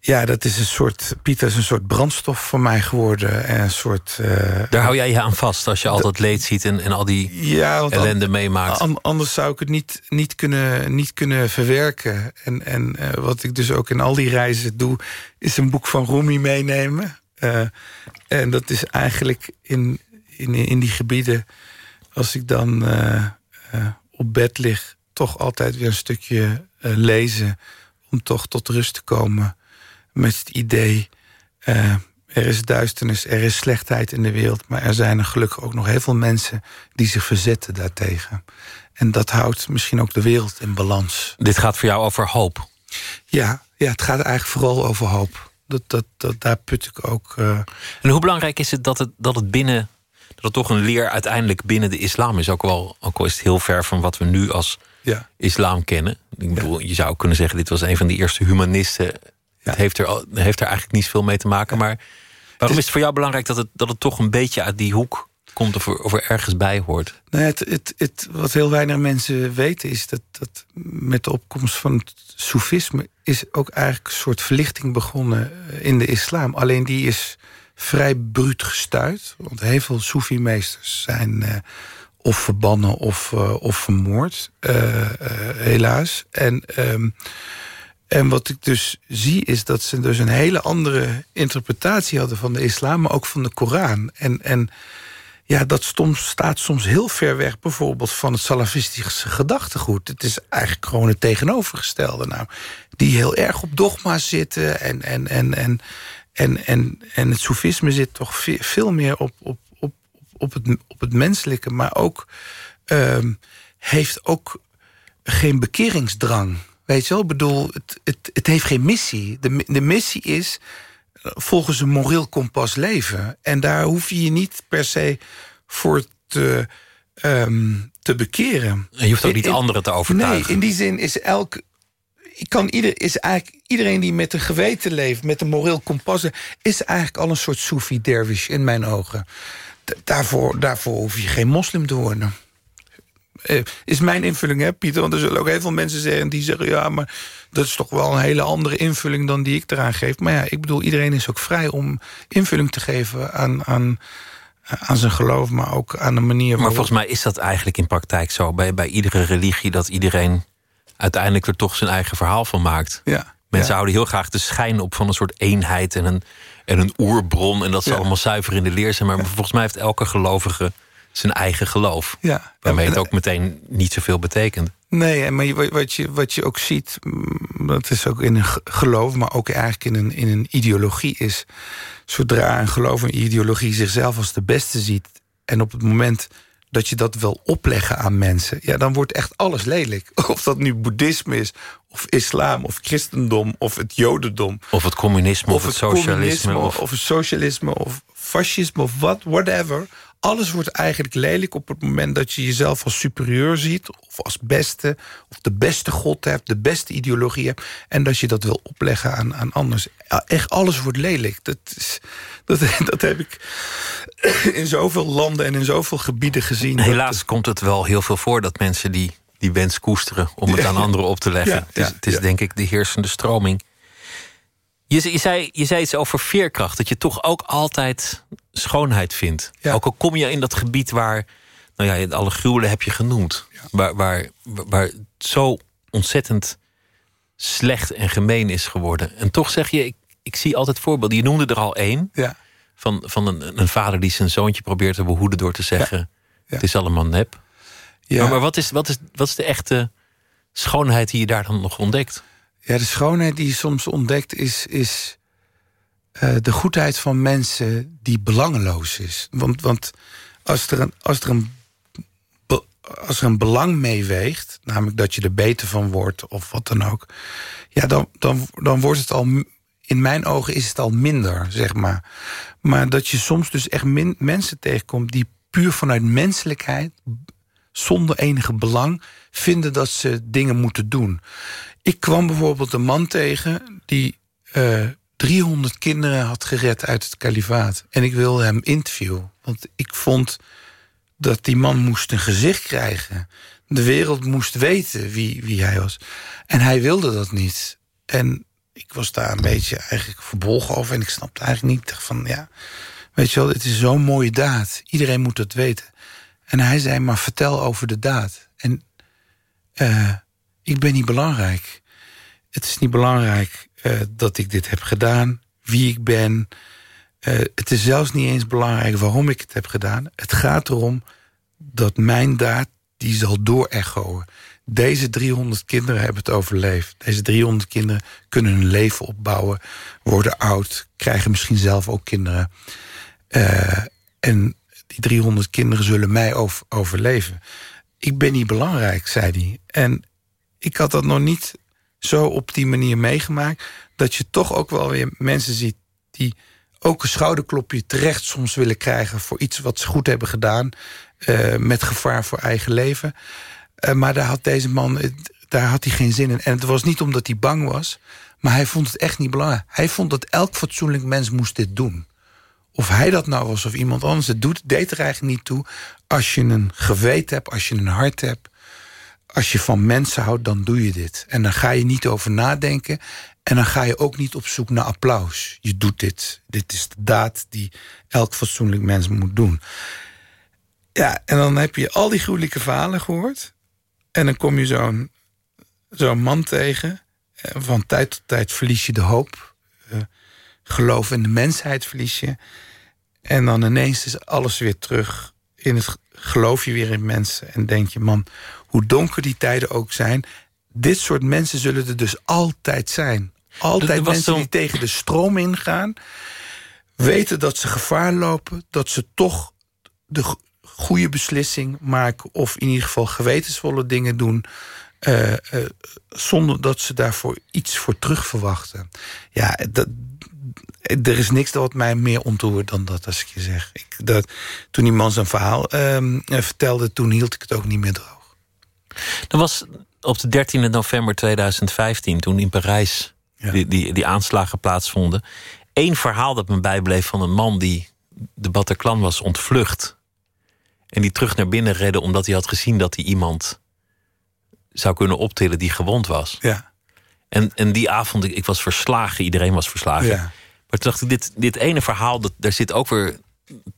ja, dat is een soort. Pieter is een soort brandstof voor mij geworden. En een soort. Uh, Daar hou jij je aan vast als je al dat leed ziet en, en al die ja, ellende an, meemaakt. An, anders zou ik het niet, niet, kunnen, niet kunnen verwerken. En, en uh, wat ik dus ook in al die reizen doe, is een boek van Rumi meenemen. Uh, en dat is eigenlijk in, in, in die gebieden, als ik dan op bed lig, toch altijd weer een stukje lezen. Om toch tot rust te komen met het idee... Uh, er is duisternis, er is slechtheid in de wereld... maar er zijn er gelukkig ook nog heel veel mensen... die zich verzetten daartegen. En dat houdt misschien ook de wereld in balans. Dit gaat voor jou over hoop? Ja, ja het gaat eigenlijk vooral over hoop. Dat, dat, dat, daar put ik ook... Uh... En hoe belangrijk is het dat het, dat het binnen... dat het toch een leer uiteindelijk binnen de islam is? Ook, wel, ook al is het heel ver van wat we nu als ja. islam kennen. Ik bedoel, je zou kunnen zeggen... dit was een van de eerste humanisten het heeft er, heeft er eigenlijk niet zoveel mee te maken. Maar waarom is het voor jou belangrijk dat het, dat het toch een beetje uit die hoek komt of er, of er ergens bij hoort? Nee, het, het, het, wat heel weinig mensen weten is dat, dat met de opkomst van het soefisme is ook eigenlijk een soort verlichting begonnen in de islam. Alleen die is vrij bruut gestuurd. Want heel veel soefi-meesters zijn uh, of verbannen of, uh, of vermoord, uh, helaas. En... Um, en wat ik dus zie is dat ze dus een hele andere interpretatie hadden van de islam, maar ook van de Koran. En, en ja, dat soms, staat soms heel ver weg bijvoorbeeld van het salafistische gedachtegoed. Het is eigenlijk gewoon het tegenovergestelde. Nou, die heel erg op dogma's zitten en, en, en, en, en, en, en het soefisme zit toch veel meer op, op, op, op, het, op het menselijke, maar ook um, heeft ook geen bekeringsdrang. Weet je wel, ik bedoel, het, het, het heeft geen missie. De, de missie is eh, volgens een moreel kompas leven. En daar hoef je je niet per se voor te, um, te bekeren. En je hoeft ook niet in, anderen te overtuigen. Nee, in die zin is elk... Kan ieder, is eigenlijk iedereen die met een geweten leeft, met een moreel kompas... is eigenlijk al een soort Soefi dervish in mijn ogen. Daarvoor, daarvoor hoef je geen moslim te worden. Eh, is mijn invulling, hè, Pieter? Want er zullen ook heel veel mensen zeggen die zeggen... ja, maar dat is toch wel een hele andere invulling dan die ik eraan geef. Maar ja, ik bedoel, iedereen is ook vrij om invulling te geven aan, aan, aan zijn geloof... maar ook aan de manier waarop... Maar volgens mij is dat eigenlijk in praktijk zo. Bij, bij iedere religie dat iedereen uiteindelijk er toch zijn eigen verhaal van maakt. Ja. Mensen Ja. houden heel graag de schijn op van een soort eenheid en een, en een oerbron. En dat ze Ja. allemaal zuiver in de leer zijn. Maar volgens mij heeft elke gelovige zijn eigen geloof. Ja. Waarmee het ook meteen niet zoveel betekent. Nee, maar wat je, wat je ook ziet, mm, dat is ook in een ge- geloof, maar ook eigenlijk in een, in een ideologie, is zodra een geloof en ideologie zichzelf als de beste ziet, en op het moment dat je dat wil opleggen aan mensen, ja, dan wordt echt alles lelijk. <laughs> Of dat nu boeddhisme is, of islam, of christendom, of het jodendom. Of het communisme, of, het socialisme. of het socialisme, of fascisme, of wat, whatever. Alles wordt eigenlijk lelijk op het moment dat je jezelf als superieur ziet... of als beste, of de beste god hebt, de beste ideologie hebt... en dat je dat wil opleggen aan, aan anders. Echt, alles wordt lelijk. Dat, is, dat, <laughs> dat heb ik <coughs> in zoveel landen en in zoveel gebieden gezien. Helaas komt het wel heel veel voor dat mensen die, die wens koesteren om het aan anderen op te leggen. Ja, het is, het is ja. denk ik de heersende stroming. Je, je, zei, je zei iets over veerkracht, dat je toch ook altijd schoonheid vindt. Ja. Ook al kom je in dat gebied waar, nou ja, alle gruwelen heb je genoemd, waar, waar, waar het zo ontzettend slecht en gemeen is geworden. En toch zeg je, ik, ik zie altijd voorbeelden. Je noemde er al één Ja, van, van een, een vader die zijn zoontje probeert te behoeden door te zeggen. Het is allemaal nep. ja. Maar, maar wat, is, wat, is, wat is de echte schoonheid die je daar dan nog ontdekt? Ja, de schoonheid die je soms ontdekt is, is eh, de goedheid van mensen die belangeloos is. Want, want als, er een, als, er een, als er een belang meeweegt, namelijk dat je er beter van wordt of wat dan ook, ja, dan, dan, dan wordt het al, in mijn ogen is het al minder, zeg maar. Maar dat je soms dus echt min- mensen tegenkomt die puur vanuit menselijkheid zonder enige belang vinden dat ze dingen moeten doen. Ik kwam bijvoorbeeld een man tegen die eh 300 kinderen had gered uit het kalifaat. En ik wilde hem interviewen. Want ik vond dat die man moest een gezicht krijgen. De wereld moest weten wie, wie hij was. En hij wilde dat niet. En ik was daar een beetje eigenlijk verbolgen over. En ik snapte eigenlijk niet van ja, weet je wel, het is zo'n mooie daad. Iedereen moet het weten. En hij zei, maar vertel over de daad. En eh, ik ben niet belangrijk. Het is niet belangrijk eh, dat ik dit heb gedaan, wie ik ben. Eh, het is zelfs niet eens belangrijk waarom ik het heb gedaan. Het gaat erom dat mijn daad, die zal doorechoen. Deze 300 kinderen hebben het overleefd. Deze 300 kinderen kunnen hun leven opbouwen, worden oud, krijgen misschien zelf ook kinderen. En die 300 kinderen zullen mij over- overleven. Ik ben niet belangrijk, zei hij. En ik had dat nog niet zo op die manier meegemaakt... dat je toch ook wel weer mensen ziet... die ook een schouderklopje terecht soms willen krijgen... voor iets wat ze goed hebben gedaan... eh, met gevaar voor eigen leven. Eh, maar daar had deze man daar had hij geen zin in. En het was niet omdat hij bang was... maar hij vond het echt niet belangrijk. Hij vond dat elk fatsoenlijk mens moest dit doen. Of hij dat nou was of iemand anders het doet... deed er eigenlijk niet toe. Als je een geweten hebt, als je een hart hebt... als je van mensen houdt, dan doe je dit. En dan ga je niet over nadenken... en dan ga je ook niet op zoek naar applaus. Je doet dit. Dit is de daad die elk fatsoenlijk mens moet doen. Ja, en dan heb je al die gruwelijke verhalen gehoord... en dan kom je zo'n zo'n man tegen... en van tijd tot tijd verlies je de hoop... Geloof in de mensheid verlies je... En dan ineens is alles weer terug. In het geloof je weer in mensen. En denk je, man, hoe donker die tijden ook zijn... dit soort mensen zullen er dus altijd zijn. Altijd mensen die tegen de stroom ingaan... weten dat ze gevaar lopen... dat ze toch de go- goede beslissing maken... of in ieder geval gewetensvolle dingen doen... eh, eh, zonder dat ze daarvoor iets voor terug verwachten. Ja, dat, er is niks dat mij meer ontroert dan dat, als ik je zeg. Ik, dat, toen die man zijn verhaal ehm, eh, vertelde, toen hield ik het ook niet meer droog. Dat was op de 13e november 2015, toen in Parijs Ja. die, die, die aanslagen plaatsvonden. Eén verhaal dat me bijbleef van een man die de Bataclan was ontvlucht. En die terug naar binnen redde omdat hij had gezien dat hij iemand zou kunnen optillen die gewond was. Ja, En, en die avond, ik, ik was verslagen, iedereen was verslagen. ja. Maar toen dacht ik, dit, dit ene verhaal, dat, daar zit ook weer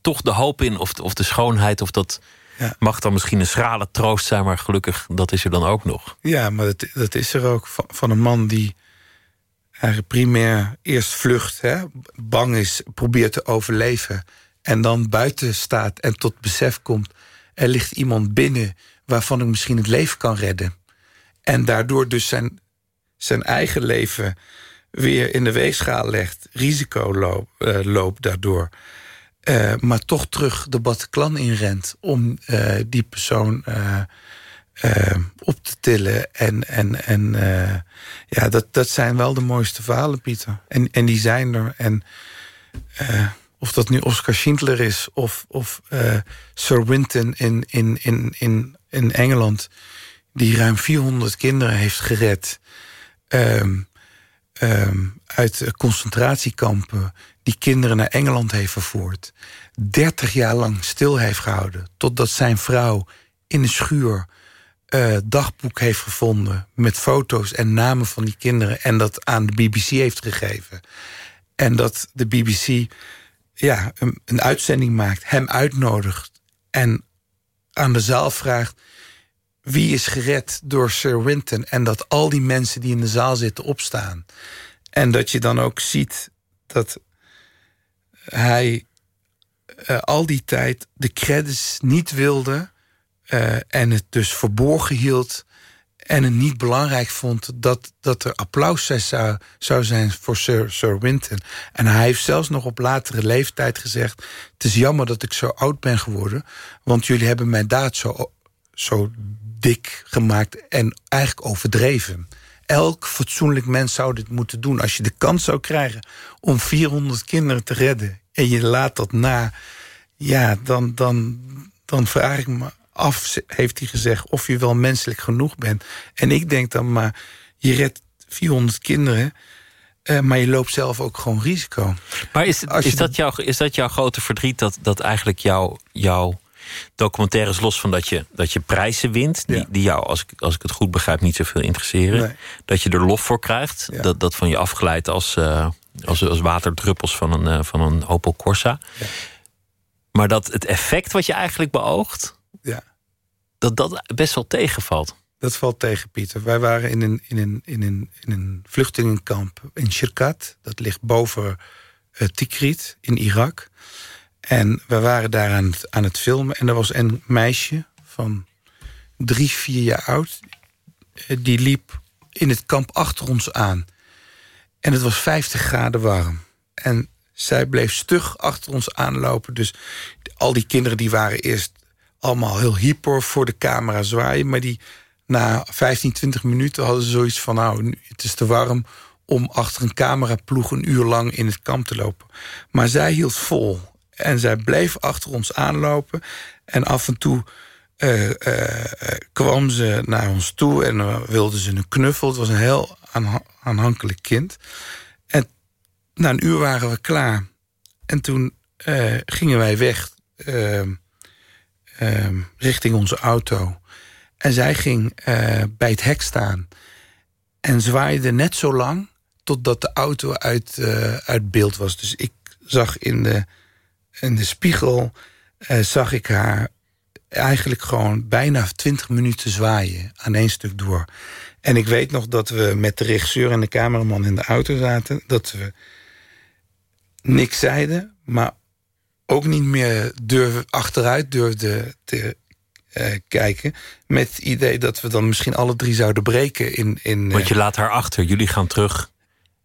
toch de hoop in, of, of de schoonheid, of dat Ja. mag dan misschien een schrale troost zijn, maar gelukkig, dat is er dan ook nog. ja maar dat, dat is er ook van, van een man die eigenlijk primair eerst vlucht, hè, bang is, probeert te overleven... en dan buiten staat en tot besef komt... er ligt iemand binnen waarvan ik misschien het leven kan redden. En daardoor dus zijn, zijn eigen leven weer in de weegschaal legt. Risico uh, loopt daardoor. Uh, maar toch terug de Bataclan inrent... om uh, die persoon op te tillen. En, en, en ja, dat, dat zijn wel de mooiste verhalen, Pieter. En, en die zijn er. En of dat nu Oscar Schindler is... of, of Sir Winton in, in, in, in, in Engeland... die ruim 400 kinderen heeft gered... Um, um, uit concentratiekampen... die kinderen naar Engeland heeft vervoerd. 30 jaar lang stil heeft gehouden. Totdat zijn vrouw in een schuur uh, dagboek heeft gevonden... met foto's en namen van die kinderen... en dat aan de BBC heeft gegeven. En dat de BBC ja, een uitzending maakt, hem uitnodigt... en aan de zaal vraagt wie is gered door Sir Winton... en dat al die mensen die in de zaal zitten opstaan. En dat je dan ook ziet dat hij uh, al die tijd de credits niet wilde... Uh, en het dus verborgen hield... en het niet belangrijk vond dat, dat er applaus zou, zou zijn voor Sir, Sir Winton. En hij heeft zelfs nog op latere leeftijd gezegd... het is jammer dat ik zo oud ben geworden... want jullie hebben mijn daad zo, zo dik gemaakt en eigenlijk overdreven. Elk fatsoenlijk mens zou dit moeten doen. Als je de kans zou krijgen om 400 kinderen te redden... en je laat dat na, ja, dan, dan, dan vraag ik me af, heeft hij gezegd... of je wel menselijk genoeg bent. En ik denk dan maar, je redt 400 kinderen... Uh, maar je loopt zelf ook gewoon risico. Maar is, is, dat, jouw, is dat jouw grote verdriet... dat, dat eigenlijk jouw... jouw documentaires los van dat je, dat je prijzen wint... Die, die jou, als ik, als ik het goed begrijp, niet zoveel interesseren. Dat je er lof voor krijgt. Dat, dat van je afgeleid als, uh, als, als waterdruppels van een, uh, van een Opel Corsa. Ja. Maar dat het effect wat je eigenlijk beoogt... Ja. dat dat best wel tegenvalt. Dat valt tegen, Pieter. Wij waren in een, in een, in een, in een vluchtelingenkamp in Shirkat. Dat ligt boven uh, Tikrit in Irak. En we waren daar aan het, filmen. En er was een meisje van drie, vier jaar oud. Eh, die liep in het kamp achter ons aan. En het was 50 graden warm. En zij bleef stug achter ons aanlopen. Dus al die kinderen die waren eerst allemaal heel hyper voor de camera zwaaien. Maar die na 15, 20 minuten hadden ze zoiets van... nou, het is te warm om achter een cameraploeg een uur lang in het kamp te lopen. Maar zij hield vol. En zij bleef achter ons aanlopen. En af en toe uh, uh, kwam ze naar ons toe en uh, wilde ze een knuffel. Het was een heel aanhankelijk kind. En na een uur waren we klaar. En toen gingen wij weg ehm, ehm, richting onze auto. En zij ging bij het hek staan. En zwaaide net zo lang totdat de auto uit, uit beeld was. Dus ik zag in de in de spiegel uh, zag ik haar eigenlijk gewoon bijna twintig minuten zwaaien aan één stuk door. En ik weet nog dat we met de regisseur en de cameraman in de auto zaten. Dat we niks zeiden, maar ook niet meer durven, achteruit durfden te uh, kijken. Met het idee dat we dan misschien alle drie zouden breken. In, in, Want je laat haar achter, jullie gaan terug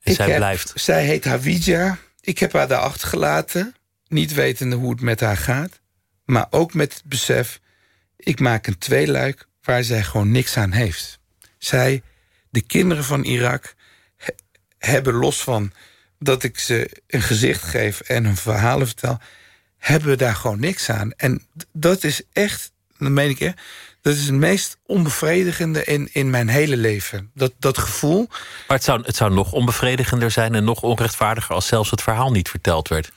en zij heb, blijft. Zij heet Havija. Ik heb haar daar achtergelaten niet wetende hoe het met haar gaat... maar ook met het besef, ik maak een tweeluik... waar zij gewoon niks aan heeft. Zij, de kinderen van Irak, hebben los van dat ik ze een gezicht geef... en hun verhalen vertel, hebben daar gewoon niks aan. En dat is echt, dat meen ik echt... Dat is het meest onbevredigende in, in mijn hele leven. Dat, dat gevoel. Maar het zou, het zou nog onbevredigender zijn en nog onrechtvaardiger... als zelfs het verhaal niet verteld werd.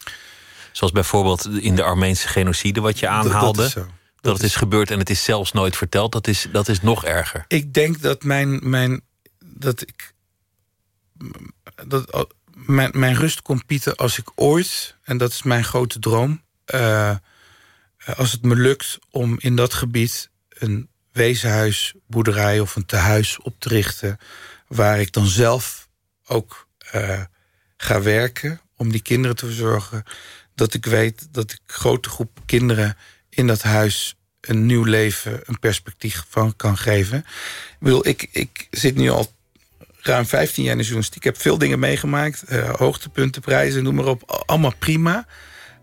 Zoals bijvoorbeeld in de Armeense genocide, wat je aanhaalde. Dat, dat, dat het is gebeurd en het is zelfs nooit verteld. Dat is, dat is nog erger. Ik denk dat mijn. mijn dat ik. Dat, mijn, mijn rust komt, Pieter, als ik ooit, en dat is mijn grote droom. Uh, als het me lukt om in dat gebied een wezenhuis, boerderij of een tehuis op te richten. waar ik dan zelf ook uh, ga werken om die kinderen te verzorgen... dat ik weet dat ik grote groep kinderen in dat huis een nieuw leven, een perspectief van kan geven. Ik ik, ik zit nu al ruim 15 jaar in de journalistiek. Ik heb veel dingen meegemaakt. Uh, hoogtepunten, prijzen, noem maar op. Allemaal prima.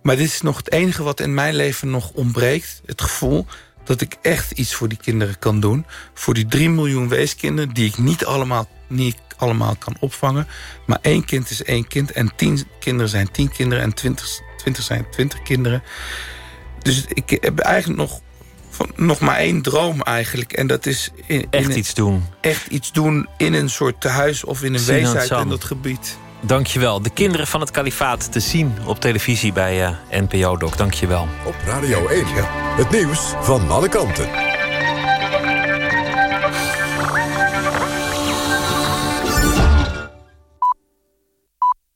Maar dit is nog het enige wat in mijn leven nog ontbreekt. Het gevoel dat ik echt iets voor die kinderen kan doen. Voor die 3 miljoen weeskinderen die ik niet allemaal, niet allemaal kan opvangen. Maar één kind is één kind. En tien kinderen zijn tien kinderen. En twintig, twintig zijn twintig kinderen. Dus ik heb eigenlijk nog nog maar één droom eigenlijk. En dat is... In, echt iets doen. Echt iets doen in een soort tehuis of in een weeshuis in dat gebied. Dankjewel. De kinderen van het kalifaat te zien op televisie bij uh, eh, NPO Doc. Dankjewel. Op Radio 1. Het nieuws van alle kanten.